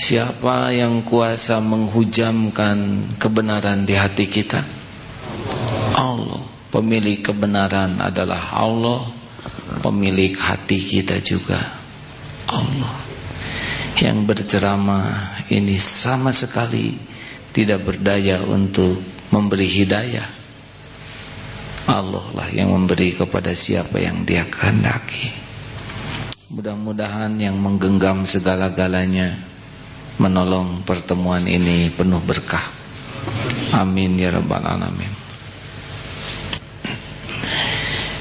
Siapa yang kuasa menghujamkan kebenaran di hati kita? Allah. Pemilik kebenaran adalah Allah. Pemilik hati kita juga Allah. Yang berceramah ini sama sekali tidak berdaya untuk memberi hidayah. Allah lah yang memberi kepada siapa yang dia kehendaki. Mudah-mudahan yang menggenggam segala-galanya menolong pertemuan ini penuh berkah. Amin ya rabbal alamin.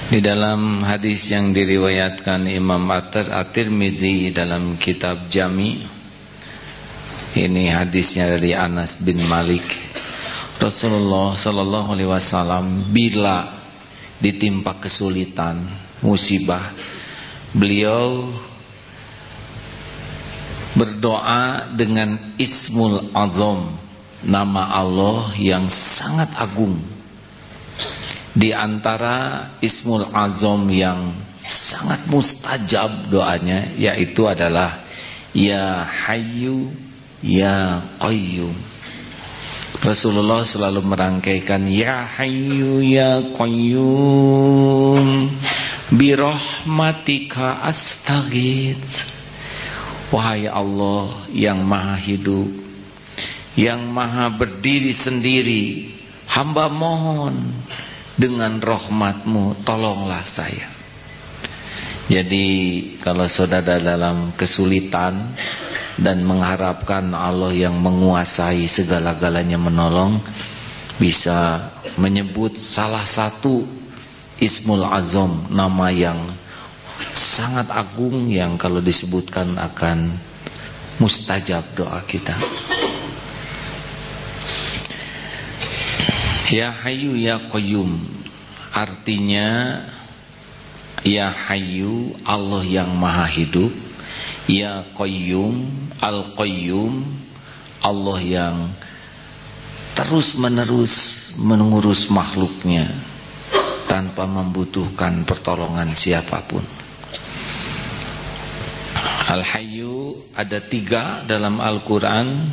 Di dalam hadis yang diriwayatkan Imam At-Tirmidzi dalam kitab Jami ini hadisnya dari Anas bin Malik. Rasulullah sallallahu alaihi wasallam bila ditimpa kesulitan, musibah, beliau berdoa dengan Ismul Azam. Nama Allah yang sangat agung. Di antara Ismul Azam yang sangat mustajab doanya yaitu adalah Ya Hayyu Ya Qayyum. Rasulullah selalu merangkaikan Ya Hayyu Ya Qayyum Birahmatika astaghith Wahai Allah yang maha hidup Yang maha berdiri sendiri Hamba mohon Dengan rahmatmu Tolonglah saya. Jadi kalau saudara dalam kesulitan Dan mengharapkan Allah yang menguasai segala-galanya menolong Bisa menyebut salah satu Ismul Azam Nama yang sangat agung yang kalau disebutkan akan mustajab doa kita. Ya Hayyu Ya Qayyum artinya Ya Hayyu Allah yang Maha Hidup, Ya Qayyum Al Qayyum Allah yang terus-menerus mengurus makhluknya tanpa membutuhkan pertolongan siapa pun. Al-Hayyu ada tiga dalam Al-Quran.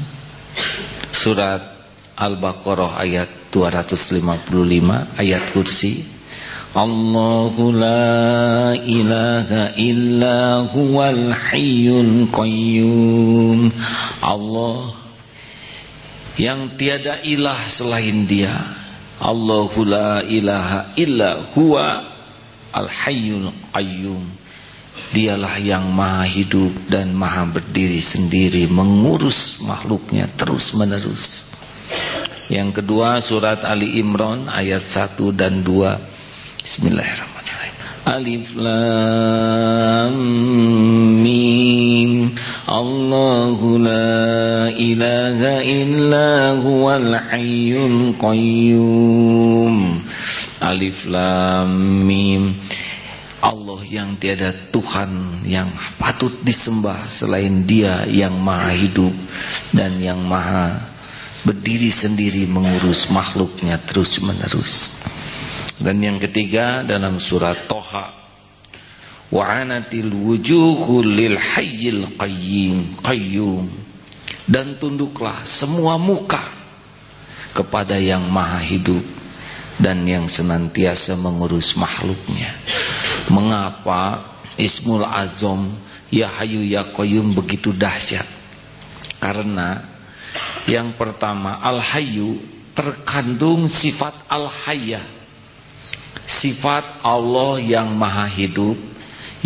Surat Al-Baqarah ayat 255 Ayat kursi. Allahu la ilaha illa huwal hayyul qayyum. Allah yang tiada ilah selain dia. Allahu la ilaha illa huwa al hayyul qayyum Dialah yang maha hidup dan maha berdiri sendiri Mengurus makhluknya terus menerus Yang kedua surat Ali Imran ayat 1 dan 2 Bismillahirrahmanirrahim. Alif Lam Mim. Allahu la ilaha illa huwal hayyul qayyum. Alif Lam Mim Allah yang tiada Tuhan yang patut disembah selain dia yang maha hidup dan yang maha berdiri sendiri mengurus makhluknya terus menerus dan yang ketiga dalam surat Toha wa'anatil wujuhu lil hayyil qayyim qayyum. Dan tunduklah semua muka kepada yang maha hidup dan yang senantiasa mengurus makhluknya. Mengapa Ismul Azam Ya Hayu Ya Qayyum begitu dahsyat? Karena yang pertama Al Hayyu terkandung sifat Al Hayya. Sifat Allah yang maha hidup,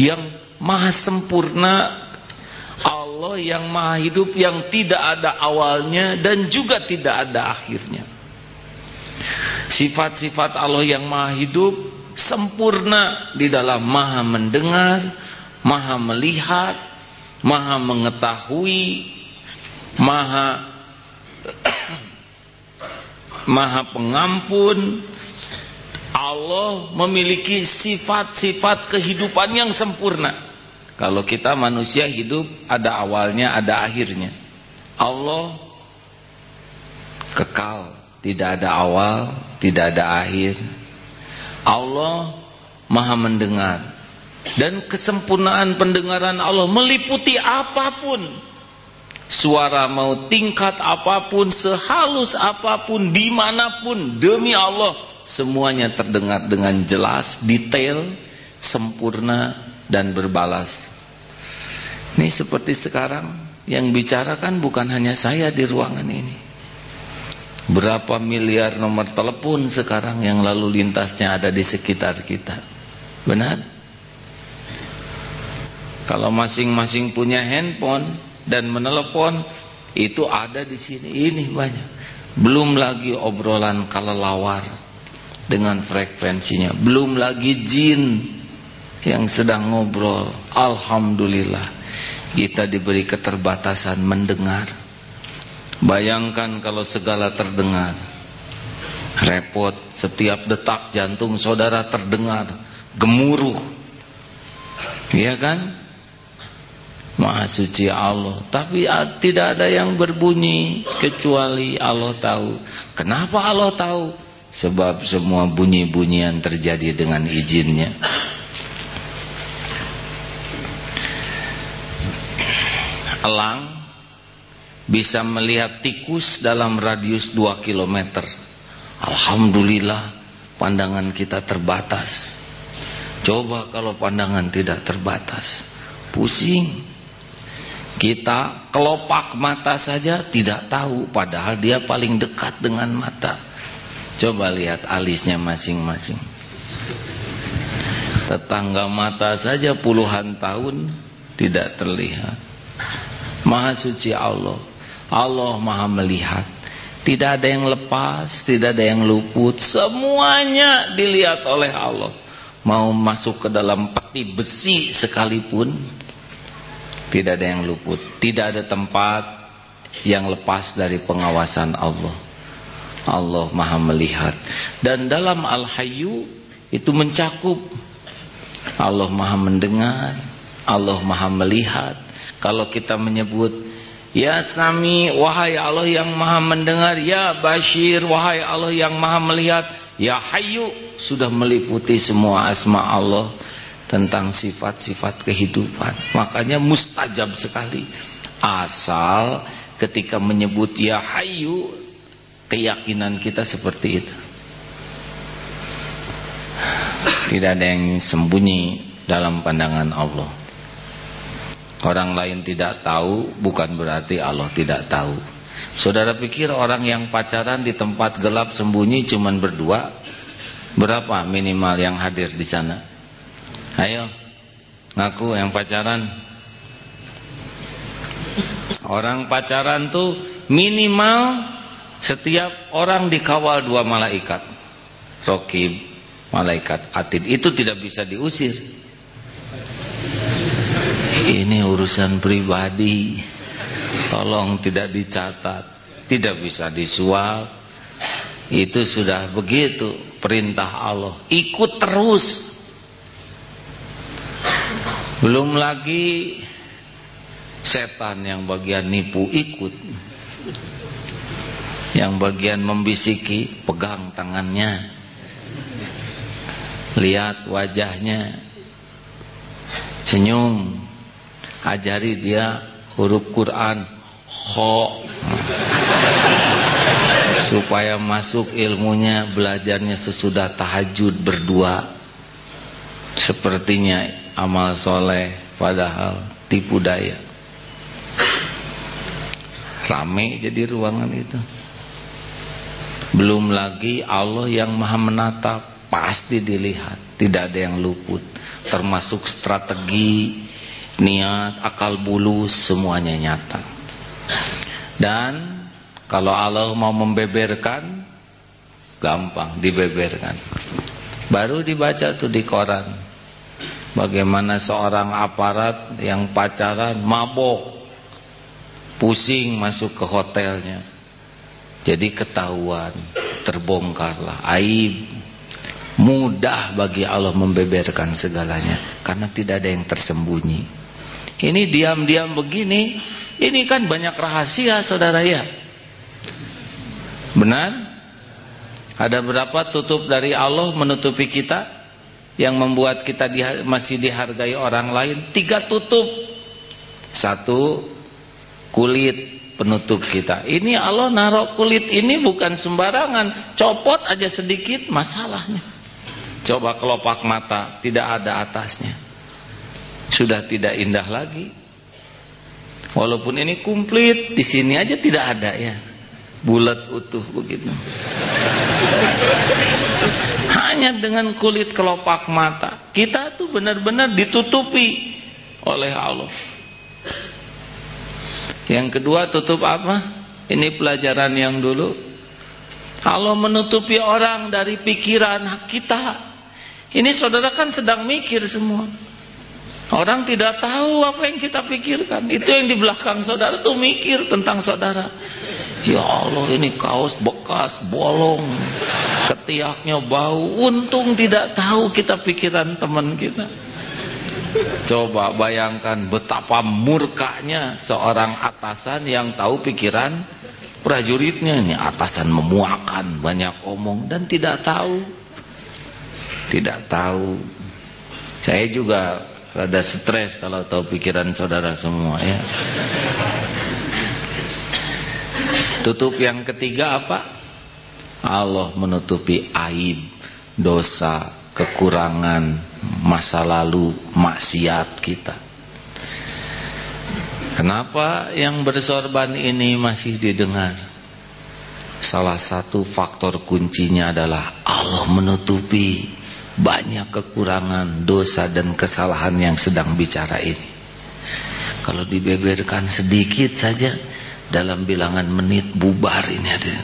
yang maha sempurna Allah yang maha hidup yang tidak ada awalnya dan juga tidak ada akhirnya. Sifat-sifat Allah yang maha hidup sempurna di dalam maha mendengar, maha melihat, maha mengetahui, maha maha pengampun. Allah memiliki sifat-sifat kehidupan yang sempurna. Kalau kita manusia hidup ada awalnya, ada akhirnya. Allah kekal tidak ada awal, tidak ada akhir. Allah maha mendengar. Dan kesempurnaan pendengaran Allah meliputi apa pun. suara mau tingkat apa pun sehalus apa pun di mana pun demi Allah semuanya terdengar dengan jelas detail sempurna dan berbalas ini seperti sekarang yang bicarakan bukan hanya saya di ruangan ini berapa miliar nomor telepon sekarang yang lalu lintasnya ada di sekitar kita? Benar? Kalau masing-masing punya handphone dan menelepon itu ada di sini. Ini banyak. Belum lagi obrolan kalelawar dengan frekuensinya. Belum lagi jin yang sedang ngobrol. Alhamdulillah kita diberi keterbatasan mendengar bayangkan kalau segala terdengar. Repot setiap detak jantung saudara terdengar. Gemuruh. Iya kan? Maha suci Allah. Tapi tidak ada yang berbunyi Kecuali Allah tahu. Kenapa Allah tahu? Sebab semua bunyi-bunyian terjadi dengan izinnya. Elang Bisa melihat tikus dalam radius 2 km Alhamdulillah Pandangan kita terbatas Coba kalau pandangan tidak terbatas Pusing kita kelopak mata saja tidak tahu padahal dia paling dekat dengan mata. Coba lihat alisnya masing-masing. Tetangga mata saja puluhan tahun tidak terlihat. Maha suci Allah. Allah maha melihat. Tidak ada yang lepas, tidak ada yang luput. Semuanya dilihat oleh Allah. Mau masuk ke dalam peti besi sekalipun tidak ada yang luput, tidak ada tempat yang lepas dari pengawasan Allah. Allah Maha melihat. Dan dalam Al-Hayyu itu mencakup Allah Maha mendengar, Allah Maha melihat. Kalau kita menyebut Ya Sami, wahai Allah yang maha mendengar Ya Bashir, wahai Allah yang maha melihat Ya Hayyu, sudah meliputi semua asma Allah tentang sifat-sifat kehidupan. Makanya mustajab sekali. Asal ketika menyebut ya hayu keyakinan kita seperti itu. Tidak ada yang sembunyi dalam pandangan Allah. Orang lain tidak tahu bukan berarti Allah tidak tahu. Saudara pikir orang yang pacaran di tempat gelap sembunyi cuman berdua? Berapa minimal yang hadir di sana? Ayo Ngaku yang pacaran Orang pacaran tuh minimal Setiap orang dikawal dua malaikat Rokib Malaikat atid Itu tidak bisa diusir Ini urusan pribadi Tolong tidak dicatat Tidak bisa disuap Itu sudah begitu Perintah Allah Ikut terus belum lagi setan yang bagian nipu ikut. Yang bagian membisiki pegang tangannya. Lihat wajahnya. Senyum. Ajari dia huruf Quran. Ho. Supaya masuk ilmunya belajarnya sesudah tahajud berdua. Sepertinya amal soleh padahal tipu daya rame jadi ruangan itu belum lagi Allah yang maha menatap pasti dilihat tidak ada yang luput termasuk strategi niat akal bulus semuanya nyata. Dan kalau Allah mau membeberkan gampang dibeberkan. Baru dibaca tuh di koran. Bagaimana seorang aparat yang pacaran mabok Pusing masuk ke hotelnya. Jadi ketahuan Terbongkarlah Aib. Mudah bagi Allah membeberkan segalanya Karena tidak ada yang tersembunyi Ini diam-diam begini Ini kan banyak rahasia saudara ya Benar? Ada berapa tutup dari Allah menutupi kita? yang membuat kita masih dihargai orang lain tiga tutup satu kulit penutup kita. Ini Allah naruh kulit ini bukan sembarangan, copot aja sedikit masalahnya. Coba kelopak mata tidak ada atasnya. Sudah tidak indah lagi. Walaupun ini komplit, di sini aja tidak ada ya. Bulat utuh begitu. Hanya dengan kulit kelopak mata, kita tuh benar-benar ditutupi oleh Allah. Yang kedua tutup apa? Ini pelajaran yang dulu. Allah menutupi orang dari pikiran kita. Ini saudara kan sedang mikir semua. Orang tidak tahu apa yang kita pikirkan. Itu yang di belakang saudara tuh mikir tentang saudara. Ya Allah ini kaos bekas, bolong. Ketiaknya bau. Untung tidak tahu kita pikiran teman kita. Coba bayangkan betapa murkanya seorang atasan yang tahu pikiran prajuritnya. Ini atasan memuakan, banyak omong dan tidak tahu. Tidak tahu. Saya juga rada stres kalau tahu pikiran saudara semua ya. Tutup yang ketiga apa? Allah menutupi aib, dosa, kekurangan, masa lalu maksiat kita. Kenapa yang bersorban ini masih didengar? Salah satu faktor kuncinya adalah Allah menutupi banyak kekurangan, dosa dan kesalahan yang sedang bicara ini. Kalau dibeberkan sedikit saja dalam bilangan menit bubar ini ada.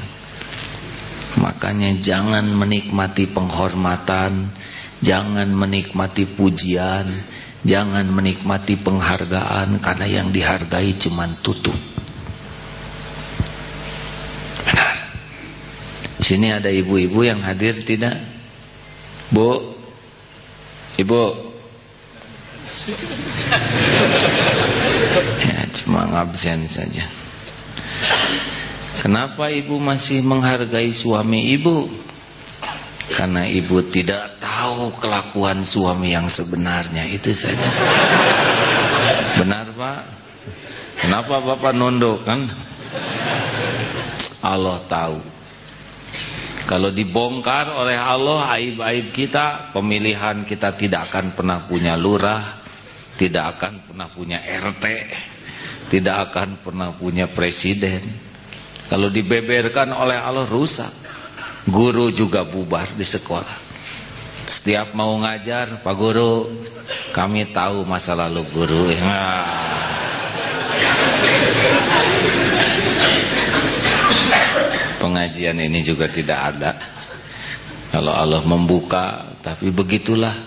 Makanya jangan menikmati penghormatan, Jangan menikmati pujian Jangan menikmati penghargaan Karena yang dihargai cuma tutup Benar Sini ada ibu-ibu yang hadir tidak? Bu Ibu Ya cuma ngabsen saja Kenapa ibu masih menghargai suami ibu? Karena ibu tidak tahu kelakuan suami yang sebenarnya Itu saja Benar pak? Kenapa bapak nunduk kan? Allah tahu Kalau dibongkar oleh Allah Aib-aib kita Pemilihan kita tidak akan pernah punya lurah Tidak akan pernah punya RT Tidak akan pernah punya presiden Kalau dibeberkan oleh Allah rusak Guru juga bubar di sekolah. Setiap mau ngajar, Pak Guru, kami tahu masa lalu guru. Nah. Pengajian ini juga tidak ada. Kalau Allah membuka, tapi begitulah.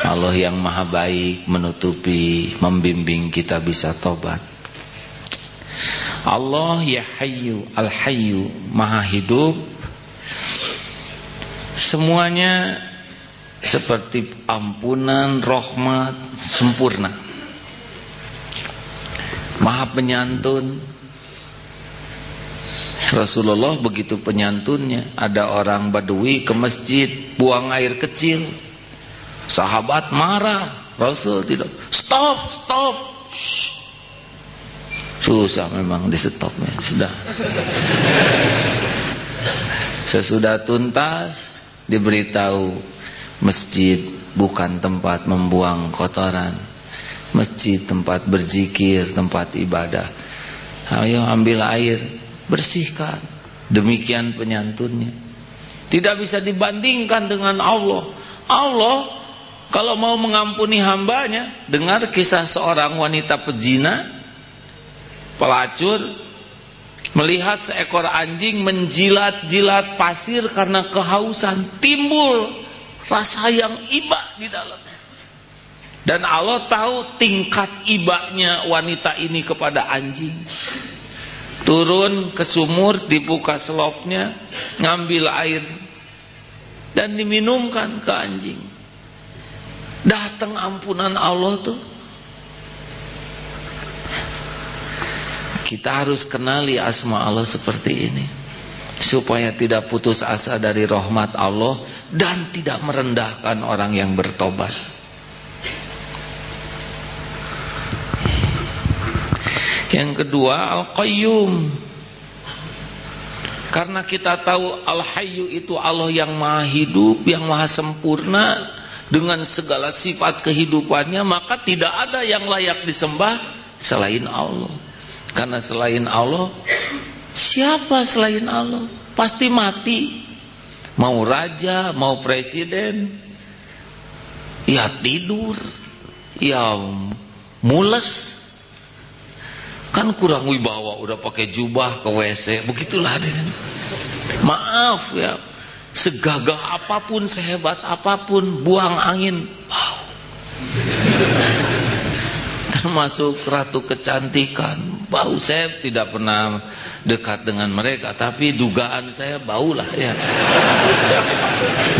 Allah yang maha baik menutupi, membimbing kita bisa tobat. Allah ya hayyu al hayyu maha hidup Semuanya seperti ampunan, rahmat, sempurna. Maha penyantun. Rasulullah begitu penyantunnya. Ada orang badui ke masjid, buang air kecil. Sahabat marah. Rasul tidak. Stop, stop. Shh. Susah memang di stopnya. Sudah. Sesudah tuntas diberitahu masjid bukan tempat membuang kotoran. Masjid tempat berzikir, tempat ibadah. Ayo ambil air, bersihkan. Demikian penyantunnya. Tidak bisa dibandingkan dengan Allah. Allah kalau mau mengampuni hambanya, dengar kisah seorang wanita pezina, pelacur, melihat seekor anjing menjilat-jilat pasir karena kehausan timbul rasa yang iba di dalamnya dan Allah tahu tingkat ibanya wanita ini kepada anjing turun ke sumur dibuka selopnya ngambil air dan diminumkan ke anjing datang ampunan Allah tuh Kita harus kenali asma Allah seperti ini supaya tidak putus asa dari rahmat Allah dan tidak merendahkan orang yang bertobat. Yang kedua Al-Qayyum. Karena kita tahu Al-Hayyu itu Allah yang maha hidup Yang maha sempurna Dengan segala sifat kehidupannya Maka tidak ada yang layak disembah Selain Allah. Karena selain Allah Siapa selain Allah? Pasti mati. Mau raja, mau presiden Ya tidur. Ya mules kan kurang wibawa udah pakai jubah ke WC begitulah maaf ya segagah apa pun sehebat apa pun buang angin bau termasuk ratu kecantikan bau. Saya tidak pernah dekat dengan mereka tapi dugaan saya bau lah ya.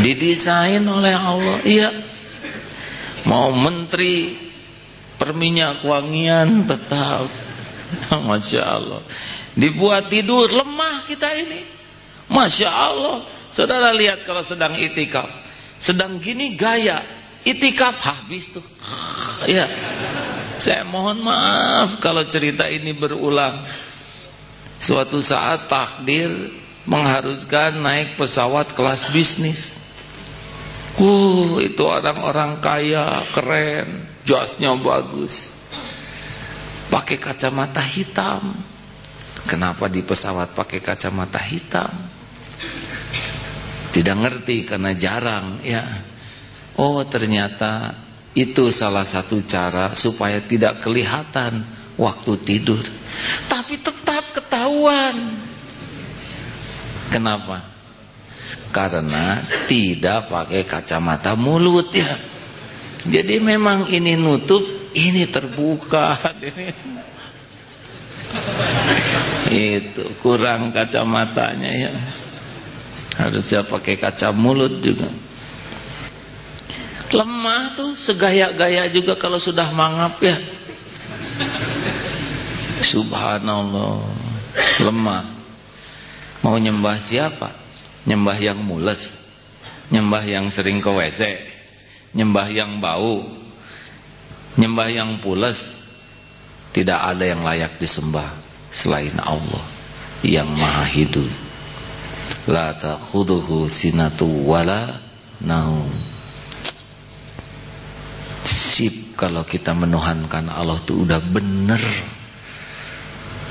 Didesain oleh Allah iya. Mau menteri perminyak wangian tetap Masya Allah. Dibuat tidur Lemah kita ini. Masya Allah. Saudara lihat kalau sedang itikaf. Sedang gini gaya. Itikaf habis tuh. Ya. Saya mohon maaf Kalau cerita ini berulang. Suatu saat takdir Mengharuskan naik pesawat kelas bisnis. Uh, itu orang-orang kaya, keren, jasnya bagus pakai kacamata hitam. Kenapa di pesawat pakai kacamata hitam? Tidak ngerti karena jarang ya. Oh ternyata itu salah satu cara supaya tidak kelihatan waktu tidur. Tapi tetap ketahuan. Kenapa? Karena tidak pakai kacamata mulut ya. Jadi memang ini nutup ini terbuka itu kurang kacamatanya ya. Harusnya pakai kaca mulut juga. Lemah tuh segaya-gaya juga kalau sudah mangap ya. Subhanallah. Lemah. Mau nyembah siapa? Nyembah yang mules. Nyembah yang sering ke WC nyembah yang bau Nyembah yang pulas tidak ada yang layak disembah selain Allah yang maha hidup. La ta'khuduhu sinatu wala naum. Sip kalau kita menuhankan Allah itu udah bener.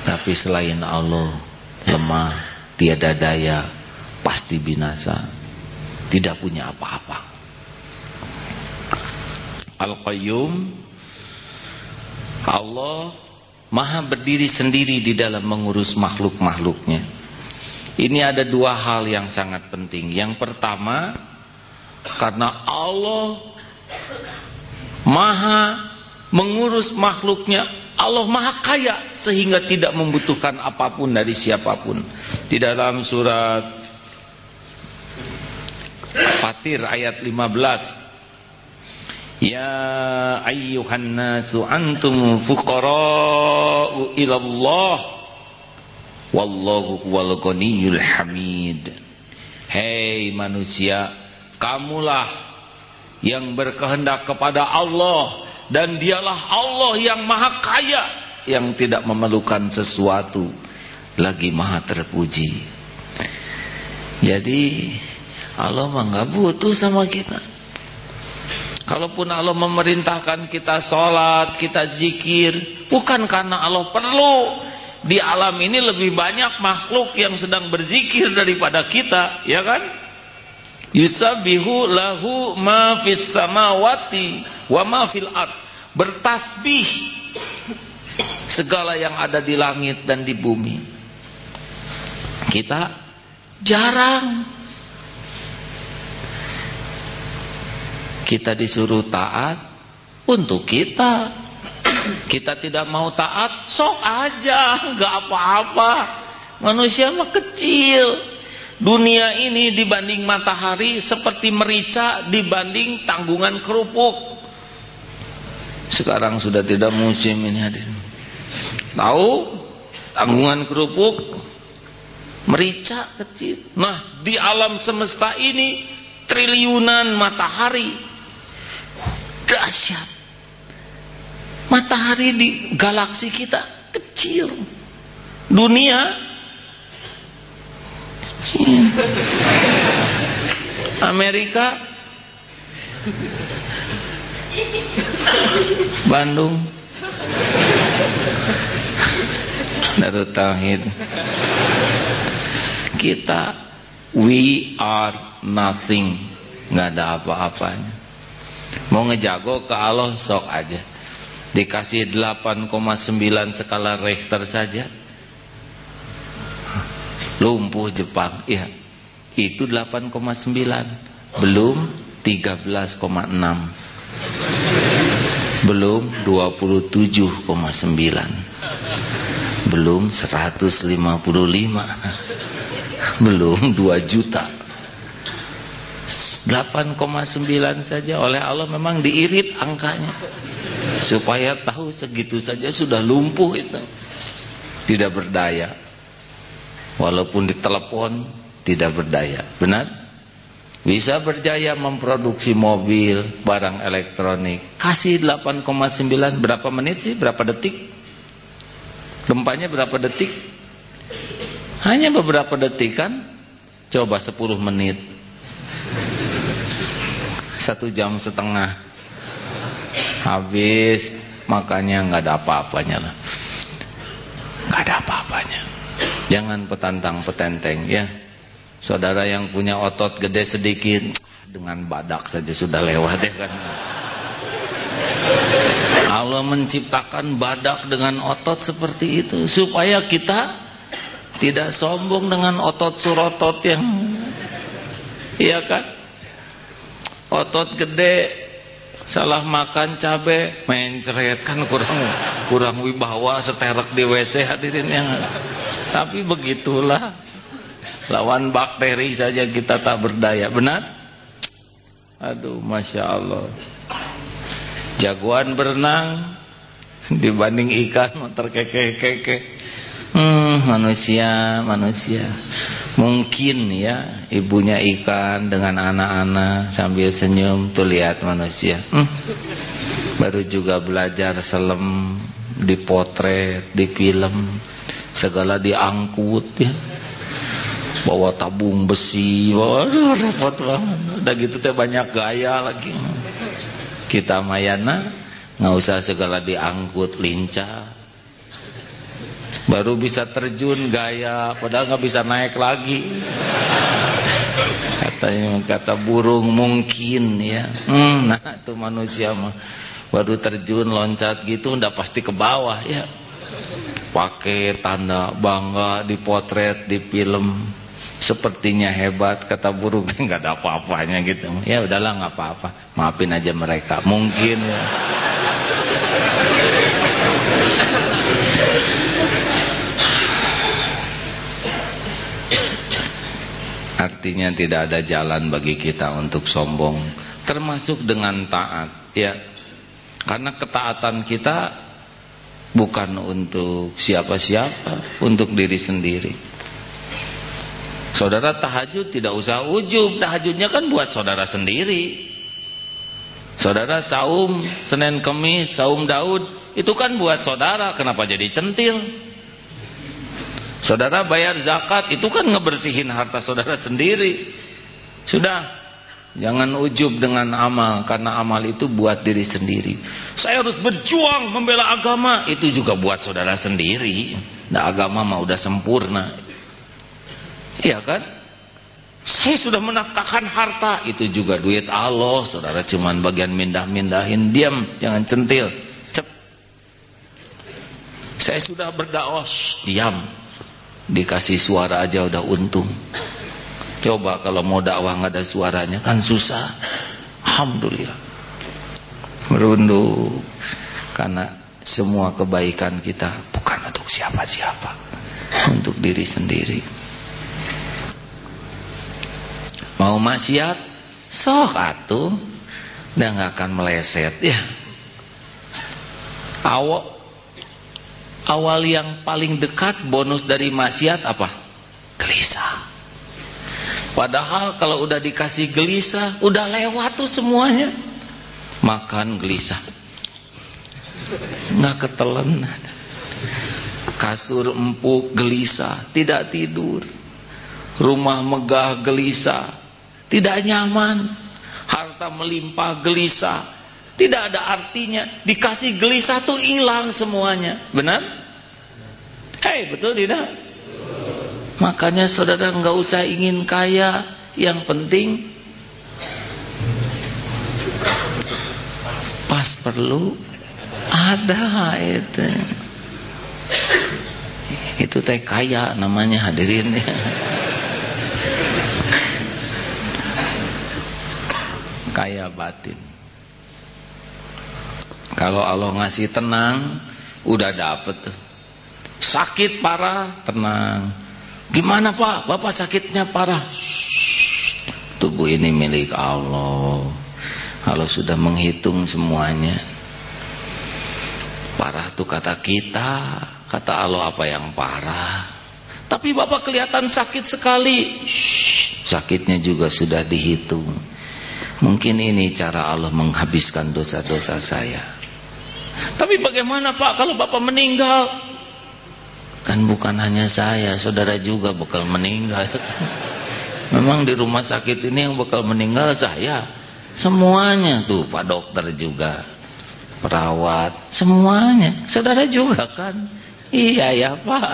Tapi selain Allah lemah, tiada daya, pasti binasa. Tidak punya apa-apa. Al-Qayyum Allah maha berdiri sendiri di dalam mengurus makhluk-makhluknya. Ini ada dua hal yang sangat penting. Yang pertama, karena Allah maha mengurus makhluknya, Allah maha kaya sehingga tidak membutuhkan apa pun dari siapa pun. Di dalam surat Fatir ayat 15 Ya ayyuhan nasu antum fuqara'u ilallah. Wallahu huwal ghaniyul hamid. Hei manusia Kamulah yang berkehendak kepada Allah Dan dialah Allah yang maha kaya Yang tidak memerlukan sesuatu Lagi maha terpuji. Jadi Allah mah gak butuh sama kita Kalaupun Allah memerintahkan kita sholat, kita zikir, bukan karena Allah perlu. Di alam ini lebih banyak makhluk yang sedang berzikir daripada kita, ya kan? Yusabihu lahu ma fis samawati wa ma fil ard. Bertasbih segala yang ada di langit dan di bumi. Kita jarang Kita disuruh taat untuk kita. Kita tidak mau taat, sok aja, nggak apa-apa. Manusia mah kecil. Dunia ini dibanding matahari seperti merica dibanding tanggungan kerupuk. Sekarang sudah tidak musim ini hadir. Tahu tanggungan kerupuk merica kecil. Nah, di alam semesta ini triliunan matahari dahsyat. Matahari di galaksi kita kecil. Dunia. Amerika. Bandung. Darut Tauhid. Kita we are nothing. Nggak ada apa-apanya mau ngejago ke Allah sok aja. Dikasih 8,9 skala Richter saja. Lumpuh Jepang ya itu 8,9 belum 13,6 belum 27,9 belum 155 belum 2 juta 8,9 saja. Oleh Allah memang diirit angkanya. Supaya tahu segitu saja sudah lumpuh itu. Tidak berdaya. Walaupun ditelepon tidak berdaya. Benar? Bisa berjaya memproduksi mobil barang elektronik. Kasih 8,9 berapa menit sih? Berapa detik? Gempanya berapa detik? Hanya beberapa detik kan? Coba 10 menit satu jam setengah. Habis. Makanya nggak ada apa-apanya lah. Nggak ada apa-apanya. Jangan petantang petenteng ya. Saudara yang punya otot gede sedikit dengan badak saja sudah lewat ya kan. Allah menciptakan badak dengan otot seperti itu supaya kita tidak sombong dengan otot surotot yang iya kan otot gede salah makan cabe mencret kan kurang kurang wibawa seterek di WC hadirin yang tapi begitulah lawan bakteri saja kita tak berdaya. Benar? Aduh, masya Allah. Jagoan berenang dibanding ikan terkeke-keke. Manusia, manusia. Mungkin ya ibunya ikan dengan anak-anak sambil senyum tuh lihat manusia. Hmm. Baru juga belajar selem, dipotret, di film segala diangkut ya bawa tabung besi waduh repot banget udah gitu teh banyak gaya lagi kita mayana nggak usah segala diangkut lincah baru bisa terjun gaya padahal nggak bisa naik lagi. Katanya kata burung mungkin ya. Hmm, nah itu manusia mah. Baru terjun loncat gitu udah pasti ke bawah ya. Pakai tanda bangga dipotret di film sepertinya hebat kata burung. Nggak ada apa-apanya gitu. Ya udahlah nggak apa-apa. Maafin aja mereka. Mungkin ya artinya tidak ada jalan bagi kita untuk sombong. Termasuk dengan taat ya. Karena ketaatan kita bukan untuk siapa-siapa untuk diri sendiri. Saudara tahajud tidak usah ujub. Tahajudnya kan buat saudara sendiri. Saudara saum Senin Kemis saum Daud itu kan buat saudara. Kenapa jadi centil saudara bayar zakat itu kan ngebersihin harta saudara sendiri sudah Jangan ujub dengan amal karena amal itu buat diri sendiri. Saya harus berjuang membela agama, itu juga buat saudara sendiri. Nah, agama mah udah sempurna. Iya kan? Saya sudah menafkahkan harta, itu juga duit Allah. Saudara cuman bagian mindah-mindahin, diam, jangan centil. Cep. Saya sudah berdakwah, diam. Dikasih suara aja udah untung. Coba kalau mau dakwah nggak ada suaranya kan susah. Alhamdulillah. Merunduk karena semua kebaikan kita bukan untuk siapa-siapa, untuk diri sendiri. Mau maksiat, sok atuh, dan nggak akan meleset ya. Awal awal yang paling dekat bonus dari maksiat apa? Gelisah. Padahal kalau udah dikasih gelisah, udah lewat tuh semuanya. Makan gelisah. Nggak ketelan. kasur empuk gelisah tidak tidur rumah megah gelisah tidak nyaman harta melimpah gelisah tidak ada artinya dikasih gelisah tuh hilang semuanya benar hei betul tidak? Makanya saudara nggak usah ingin kaya. Yang penting pas perlu ada itu. Itu teh kaya namanya hadirin. Kaya batin. Kalau Allah ngasih tenang udah dapet tuh sakit parah tenang. Gimana pak? Bapak sakitnya parah. Shhh, tubuh ini milik Allah. Allah sudah menghitung semuanya. Parah tuh kata kita. Kata Allah apa yang parah? Tapi bapak kelihatan sakit sekali. Shhh, sakitnya juga sudah dihitung. Mungkin ini cara Allah menghabiskan dosa-dosa saya. Tapi bagaimana pak kalau bapak meninggal kan bukan hanya saya saudara juga bakal meninggal. Memang di rumah sakit ini yang bakal meninggal saya. Semuanya tuh pak dokter juga perawat semuanya. Saudara juga kan? Iya ya pak.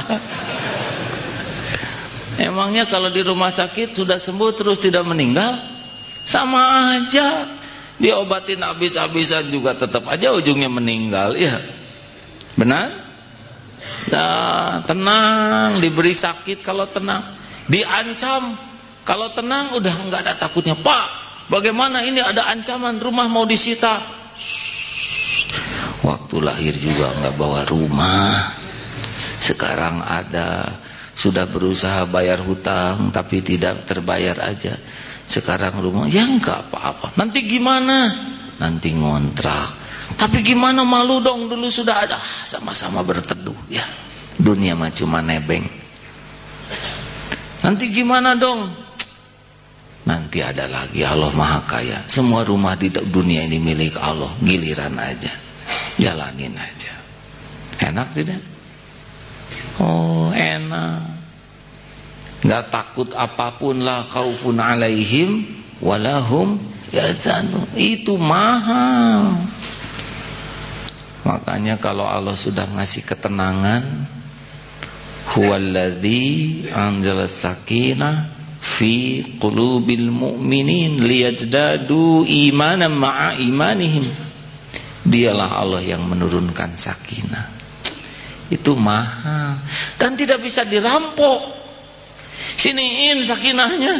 Emangnya kalau di rumah sakit sudah sembuh terus tidak meninggal? Sama aja. Diobatin habis-habisan juga tetap aja ujungnya meninggal ya benar nah, tenang diberi sakit kalau tenang. Diancam kalau tenang udah nggak ada takutnya. Pak bagaimana ini ada ancaman? Rumah mau disita. Waktu lahir juga nggak bawa rumah. Sekarang ada sudah berusaha bayar hutang tapi tidak terbayar aja. Sekarang rumah ya enggak apa-apa. Nanti gimana? Nanti ngontrak tapi gimana malu dong dulu sudah ada. Sama-sama berteduh ya. Dunia mah cuma nebeng. Nanti gimana dong? Nanti ada lagi Allah maha kaya. Semua rumah di dunia ini milik Allah. Giliran aja. Jalanin aja. Enak tidak? Oh enak. Nggak takut apa pun lah kaufun alaihim walahum yazanu itu mahal makanya kalau Allah sudah ngasih ketenangan huwaladzi anzala sakinah fi qulubil mu'minin liyazdadu imanan ma'a imanihim. Dialah Allah yang menurunkan sakinah. Itu mahal dan tidak bisa dirampok. Siniin sakinahnya.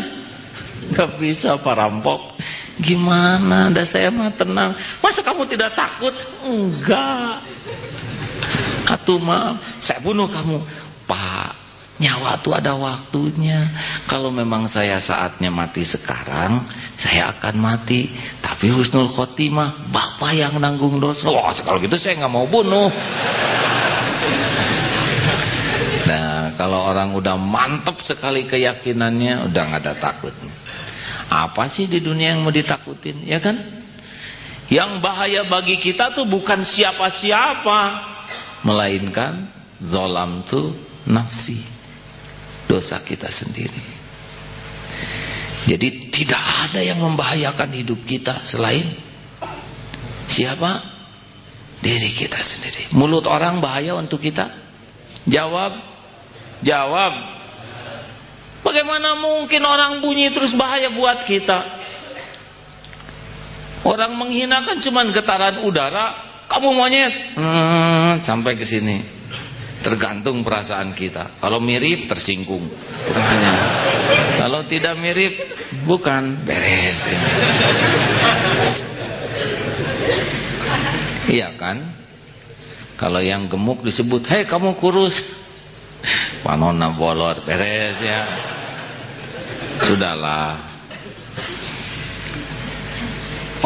Gak bisa parampok gimana ada saya mah tenang masa kamu tidak takut enggak atuh maaf saya bunuh kamu pak Nyawa itu ada waktunya. Kalau memang saya saatnya mati sekarang, saya akan mati. Tapi husnul khotimah, bapak yang nanggung dosa. Wah, kalau gitu saya nggak mau bunuh. Nah, kalau orang udah mantap sekali keyakinannya, udah nggak ada takut. Apa sih di dunia yang mau ditakutin, ya kan? Yang bahaya bagi kita tuh bukan siapa-siapa, melainkan zolam tuh nafsi dosa kita sendiri. Jadi tidak ada yang membahayakan hidup kita selain siapa? Diri kita sendiri. Mulut orang bahaya untuk kita? Jawab. Jawab. Bagaimana mungkin orang bunyi terus bahaya buat kita? Orang menghinakan cuman getaran udara, kamu monyet. Hmm, sampai ke sini. Tergantung perasaan kita. Kalau mirip tersinggung. Tanya. kalau tidak mirip bukan. Beres. Iya kan? Kalau yang gemuk disebut hei kamu kurus panona bolor beres ya sudahlah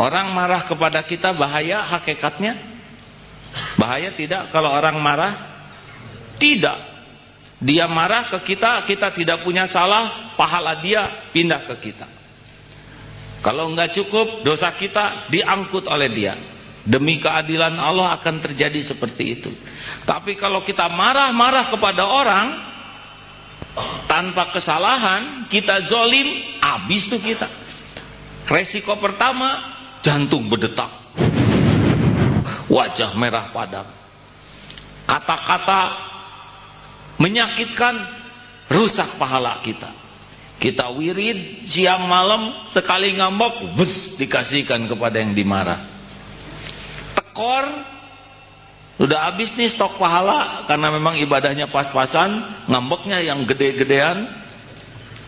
orang marah kepada kita bahaya hakikatnya bahaya tidak kalau orang marah tidak. Dia marah ke kita, kita tidak punya salah, pahala dia pindah ke kita. Kalau enggak cukup, dosa kita diangkut oleh dia. Demi keadilan Allah akan terjadi seperti itu. Tapi kalau kita marah-marah kepada orang tanpa kesalahan, kita zolim, habis tuh kita. Resiko pertama, jantung berdetak. Wajah merah padam. Kata-kata menyakitkan, rusak pahala kita. Kita wirid siang malam sekali ngambok, bus dikasihkan kepada yang dimarah. Tekor udah habis nih stok pahala karena memang ibadahnya pas-pasan, ngambeknya yang gede-gedean.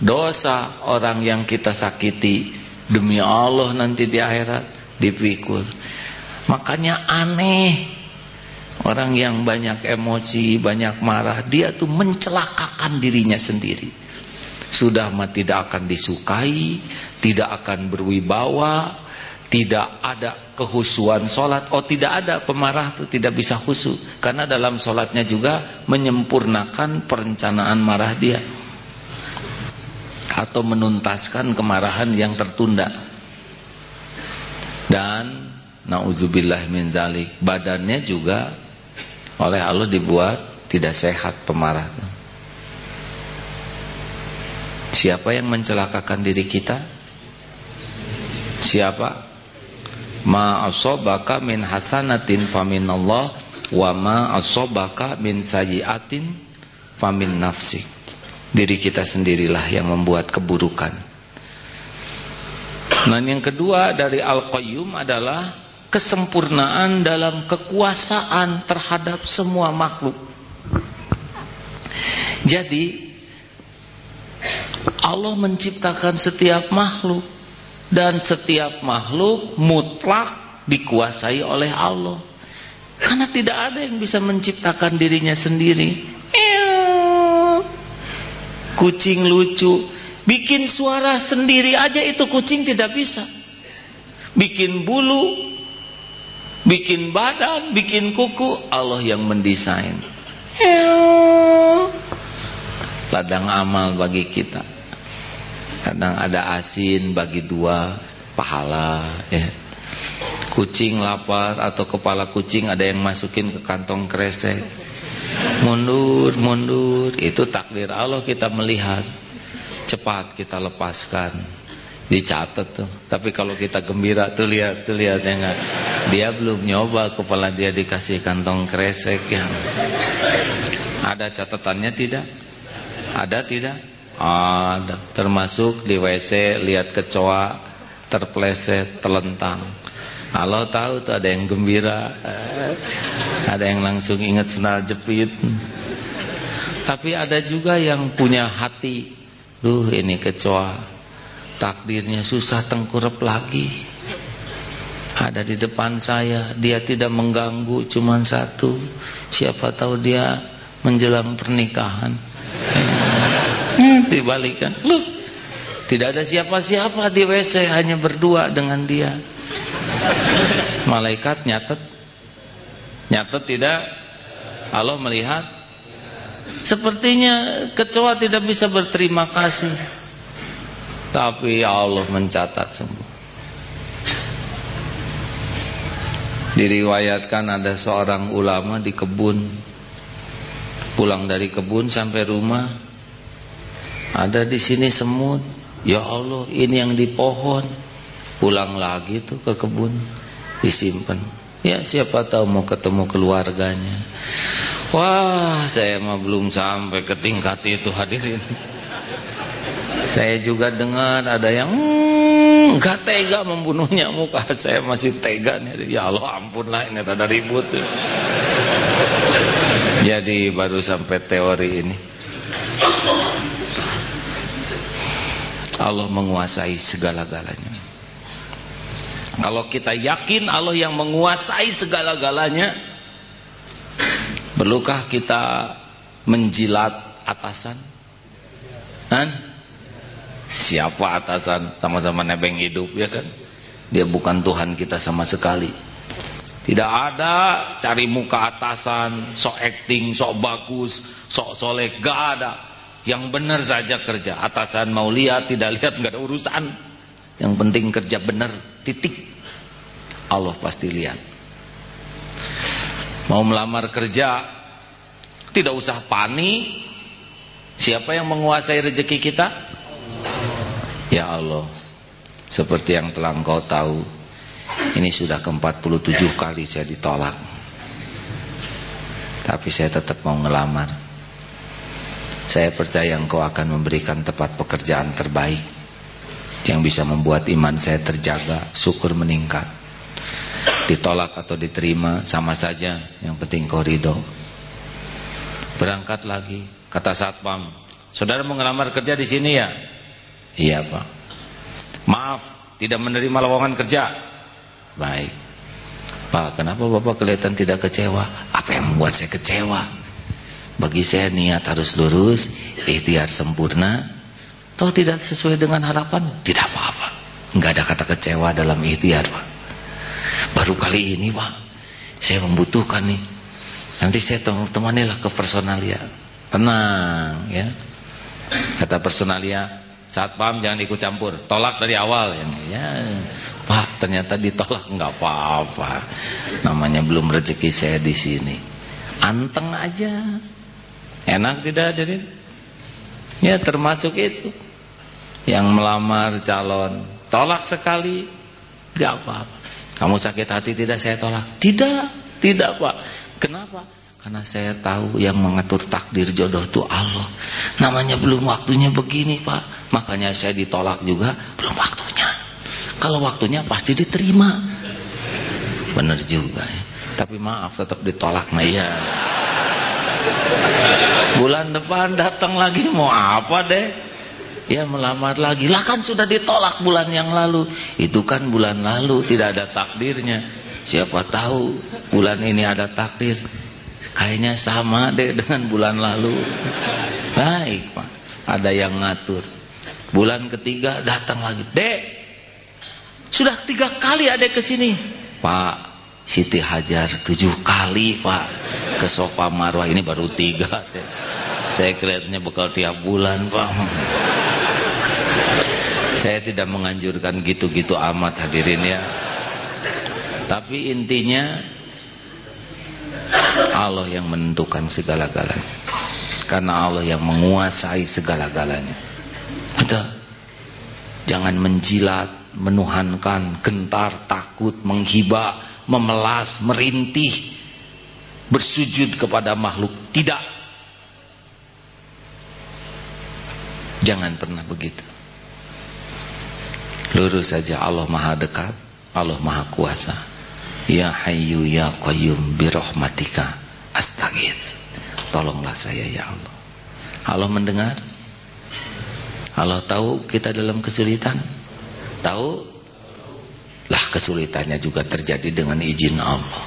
Dosa orang yang kita sakiti demi Allah nanti di akhirat dipikul. Makanya aneh orang yang banyak emosi, banyak marah, dia tuh mencelakakan dirinya sendiri. Sudah mah tidak akan disukai, tidak akan berwibawa, tidak ada kehusuan solat. Oh tidak ada pemarah itu tidak bisa khusu. Karena dalam solatnya juga menyempurnakan perencanaan marah dia. Atau menuntaskan kemarahan yang tertunda. Dan nauzubillah min zalik badannya juga oleh Allah dibuat tidak sehat pemarah siapa yang mencelakakan diri kita? Siapa ma asobaka min hasanatin faminallah wa ma asobaka min sayiatin famin nafsik diri kita sendirilah yang membuat keburukan. Nah yang kedua dari Al-Qayyum adalah kesempurnaan dalam kekuasaan terhadap semua makhluk. Jadi Allah menciptakan setiap makhluk dan setiap makhluk mutlak dikuasai oleh Allah. Karena tidak ada yang bisa menciptakan dirinya sendiri. Kucing lucu, bikin suara sendiri aja itu kucing tidak bisa. Bikin bulu, bikin badan, bikin kuku, Allah yang mendesain. Ladang amal bagi kita. Kadang ada asin bagi dua pahala ya. Kucing lapar atau kepala kucing ada yang masukin ke kantong kresek. Mundur mundur. Itu takdir Allah kita melihat. Cepat kita lepaskan. Dicatat tuh. Tapi kalau kita gembira tuh lihat tuh lihat ya enggak? Dia belum nyoba kepala dia dikasih kantong kresek yang ada catatannya tidak? Ada tidak ada termasuk di WC lihat kecoa terpleset telentang. Allah tahu tuh ada yang gembira ada yang langsung ingat senal jepit. Tapi ada juga yang punya hati duh ini kecoa takdirnya susah tengkurap lagi. Ada di depan saya dia tidak mengganggu cuman satu siapa tahu dia menjelang pernikahan hmm, dibalikan. Loh tidak ada siapa-siapa di WC hanya berdua dengan dia. Malaikat nyatet. Nyatet tidak. Allah melihat. Sepertinya kecoa tidak bisa berterima kasih. Tapi Allah mencatat semua. Diriwayatkan ada seorang ulama di kebun. Pulang dari kebun sampai rumah Ada di sini semut. Ya Allah ini yang di pohon. Pulang lagi tuh ke kebun disimpan. Ya siapa tahu mau ketemu keluarganya. Wah saya mah belum sampai ke tingkat itu hadirin. Saya juga dengar ada yang hmm, nggak hmm, tega membunuh nyamuk ah, saya masih tega nih ya Allah ampun lah ini ada ribut. Jadi baru sampai teori ini Allah menguasai segala-galanya kalau kita yakin Allah yang menguasai segala-galanya, perlukah kita menjilat atasan? Han? Siapa atasan? Sama-sama nebeng hidup ya kan? Dia bukan Tuhan kita sama sekali. Tidak ada cari muka atasan, sok acting, sok bagus, sok soleh, gak ada. Yang benar saja kerja. Atasan mau lihat, tidak lihat, gak ada urusan. Yang penting kerja benar, titik. Allah pasti lihat. Mau melamar kerja, tidak usah panik. Siapa yang menguasai rezeki kita? Ya Allah. Seperti yang telah engkau tahu, ini sudah ke-47 kali saya ditolak. Tapi saya tetap mau ngelamar. Saya percaya engkau akan memberikan tempat pekerjaan terbaik yang bisa membuat iman saya terjaga, syukur meningkat. Ditolak atau diterima sama saja, yang penting kau ridho. Berangkat lagi, kata satpam, saudara mau ngelamar kerja di sini ya? Iya pak. Maaf, tidak menerima lowongan kerja. Baik. Pak, kenapa Bapak kelihatan tidak kecewa? Apa yang membuat saya kecewa? Bagi saya niat harus lurus, ikhtiar sempurna. Toh tidak sesuai dengan harapan, tidak apa-apa. Enggak ada kata kecewa dalam ikhtiar, Pak. Baru kali ini, Pak, saya membutuhkan nih. Nanti saya temanilah ke personalia. Tenang, ya. Kata personalia, saat paham jangan ikut campur, tolak dari awal ya. Pak, ternyata ditolak nggak apa-apa. Namanya belum rezeki saya di sini. Anteng aja. Enak tidak jadi? Ya termasuk itu. Yang melamar calon, tolak sekali, nggak apa-apa. Kamu sakit hati tidak saya tolak? Tidak, tidak Pak. Kenapa? Karena saya tahu yang mengatur takdir jodoh itu Allah. Namanya belum waktunya begini Pak. Makanya saya ditolak juga belum waktunya. Kalau waktunya pasti diterima. Benar juga ya. Tapi maaf tetap ditolak nah. Bulan depan datang lagi mau apa deh? Ya melamar lagi. Lah kan sudah ditolak bulan yang lalu. Itu kan bulan lalu tidak ada takdirnya. Siapa tahu bulan ini ada takdir Kayaknya sama deh dengan bulan lalu. Baik Pak. Ada yang ngatur. Bulan ketiga datang lagi. Dek. Sudah tiga kali ada ke sini. Pak. Siti Hajar tujuh kali Pak. Ke Sofa Marwah ini baru tiga. Saya kelihatannya bekal tiap bulan Pak. Saya tidak menganjurkan gitu-gitu amat hadirin ya. Tapi intinya Allah yang menentukan segala-galanya. Karena Allah yang menguasai segala-galanya. Betul. Jangan menjilat, menuhankan, gentar, takut, menghibah, memelas, merintih, bersujud kepada makhluk. Tidak. Jangan pernah begitu. Lurus saja Allah Maha dekat, Allah Maha kuasa. Ya Hayyu Ya Qayyum birahmatika astaghith. Tolonglah saya ya Allah. Allah mendengar? Allah tahu kita dalam kesulitan? Tahu? Lah kesulitannya juga terjadi dengan izin Allah.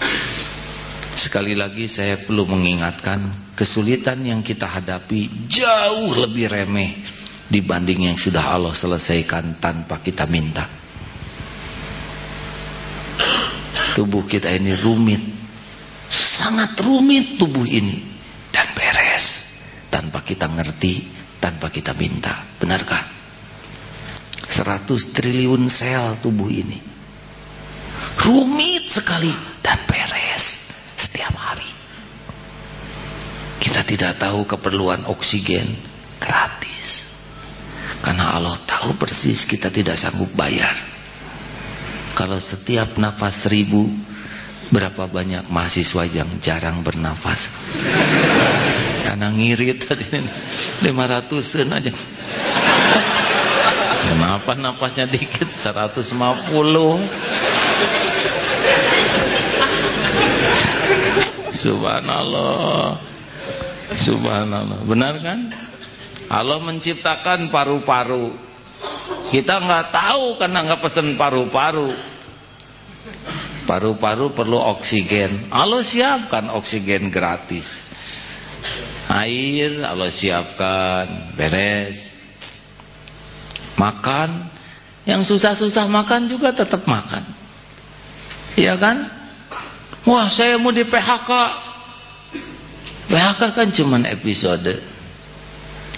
Sekali lagi saya perlu mengingatkan kesulitan yang kita hadapi jauh lebih remeh dibanding yang sudah Allah selesaikan tanpa kita minta. tubuh kita ini rumit. Sangat rumit tubuh ini. Dan beres. Tanpa kita ngerti tanpa kita minta. Benarkah? 100 triliun sel tubuh ini rumit sekali dan beres setiap hari. Kita tidak tahu keperluan oksigen gratis. Karena Allah tahu persis kita tidak sanggup bayar. Kalau setiap nafas seribu berapa banyak mahasiswa yang jarang bernafas? Karena ngirit tadi 500an aja. Kenapa nafasnya dikit? 150 subhanallah subhanallah benar kan Allah menciptakan paru-paru kita nggak tahu karena nggak pesen paru-paru. Paru-paru perlu oksigen. Allah siapkan oksigen gratis. Air Allah siapkan, beres. Makan, yang susah-susah makan juga tetap makan. Iya kan? Wah, saya mau di PHK. PHK kan cuman episode.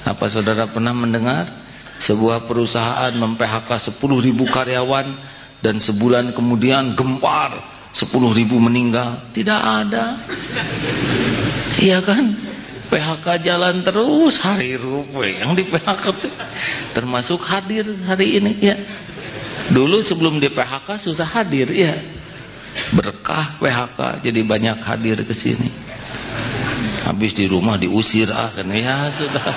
Apa saudara pernah mendengar? sebuah perusahaan mem-PHK 10 ribu karyawan dan sebulan kemudian gempar sepuluh ribu meninggal tidak ada iya kan PHK jalan terus hari rupa yang di PHK termasuk hadir hari ini ya dulu sebelum di PHK susah hadir ya berkah PHK jadi banyak hadir ke sini habis di rumah diusir ah kan ya sudah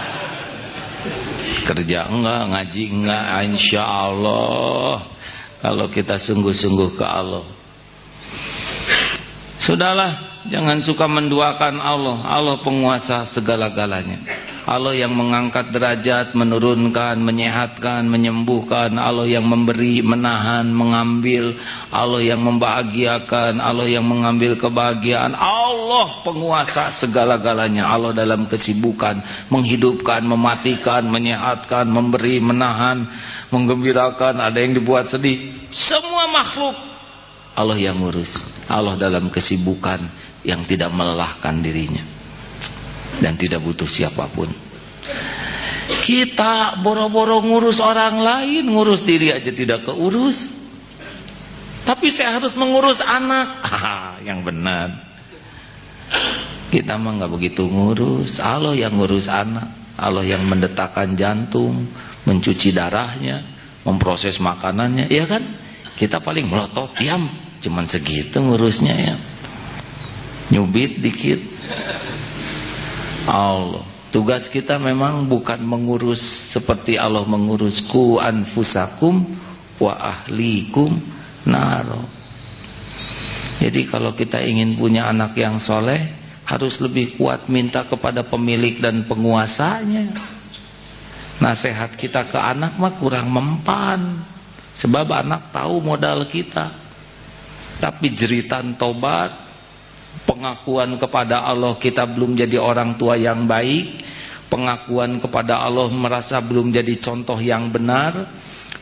kerja enggak ngaji enggak insya Allah kalau kita sungguh-sungguh ke Allah Sudahlah, jangan suka menduakan Allah. Allah penguasa segala-galanya. Allah yang mengangkat derajat, menurunkan, menyehatkan, menyembuhkan. Allah yang memberi, menahan, mengambil. Allah yang membahagiakan, Allah yang mengambil kebahagiaan. Allah penguasa segala-galanya. Allah dalam kesibukan, menghidupkan, mematikan, menyehatkan, memberi, menahan, menggembirakan. Ada yang dibuat sedih. Semua makhluk Allah yang ngurus Allah dalam kesibukan yang tidak melelahkan dirinya dan tidak butuh siapa pun. Kita boro-boro ngurus orang lain ngurus diri aja tidak keurus. Tapi saya harus mengurus anak. Ah, yang benar. Kita mah nggak begitu ngurus. Allah yang ngurus anak. Allah yang mendetakkan jantung mencuci darahnya memproses makanannya. Ya kan? Kita paling melotot diam. Cuman segitu ngurusnya ya. Nyubit dikit Allah. Tugas kita memang bukan mengurus seperti Allah mengurusku anfusakum wa ahlikum naro jadi kalau kita ingin punya anak yang soleh harus lebih kuat minta kepada pemilik dan penguasanya. Nasihat kita ke anak mah kurang mempan Sebab anak tahu modal kita. Tapi jeritan tobat, pengakuan kepada Allah kita belum jadi orang tua yang baik, pengakuan kepada Allah merasa belum jadi contoh yang benar,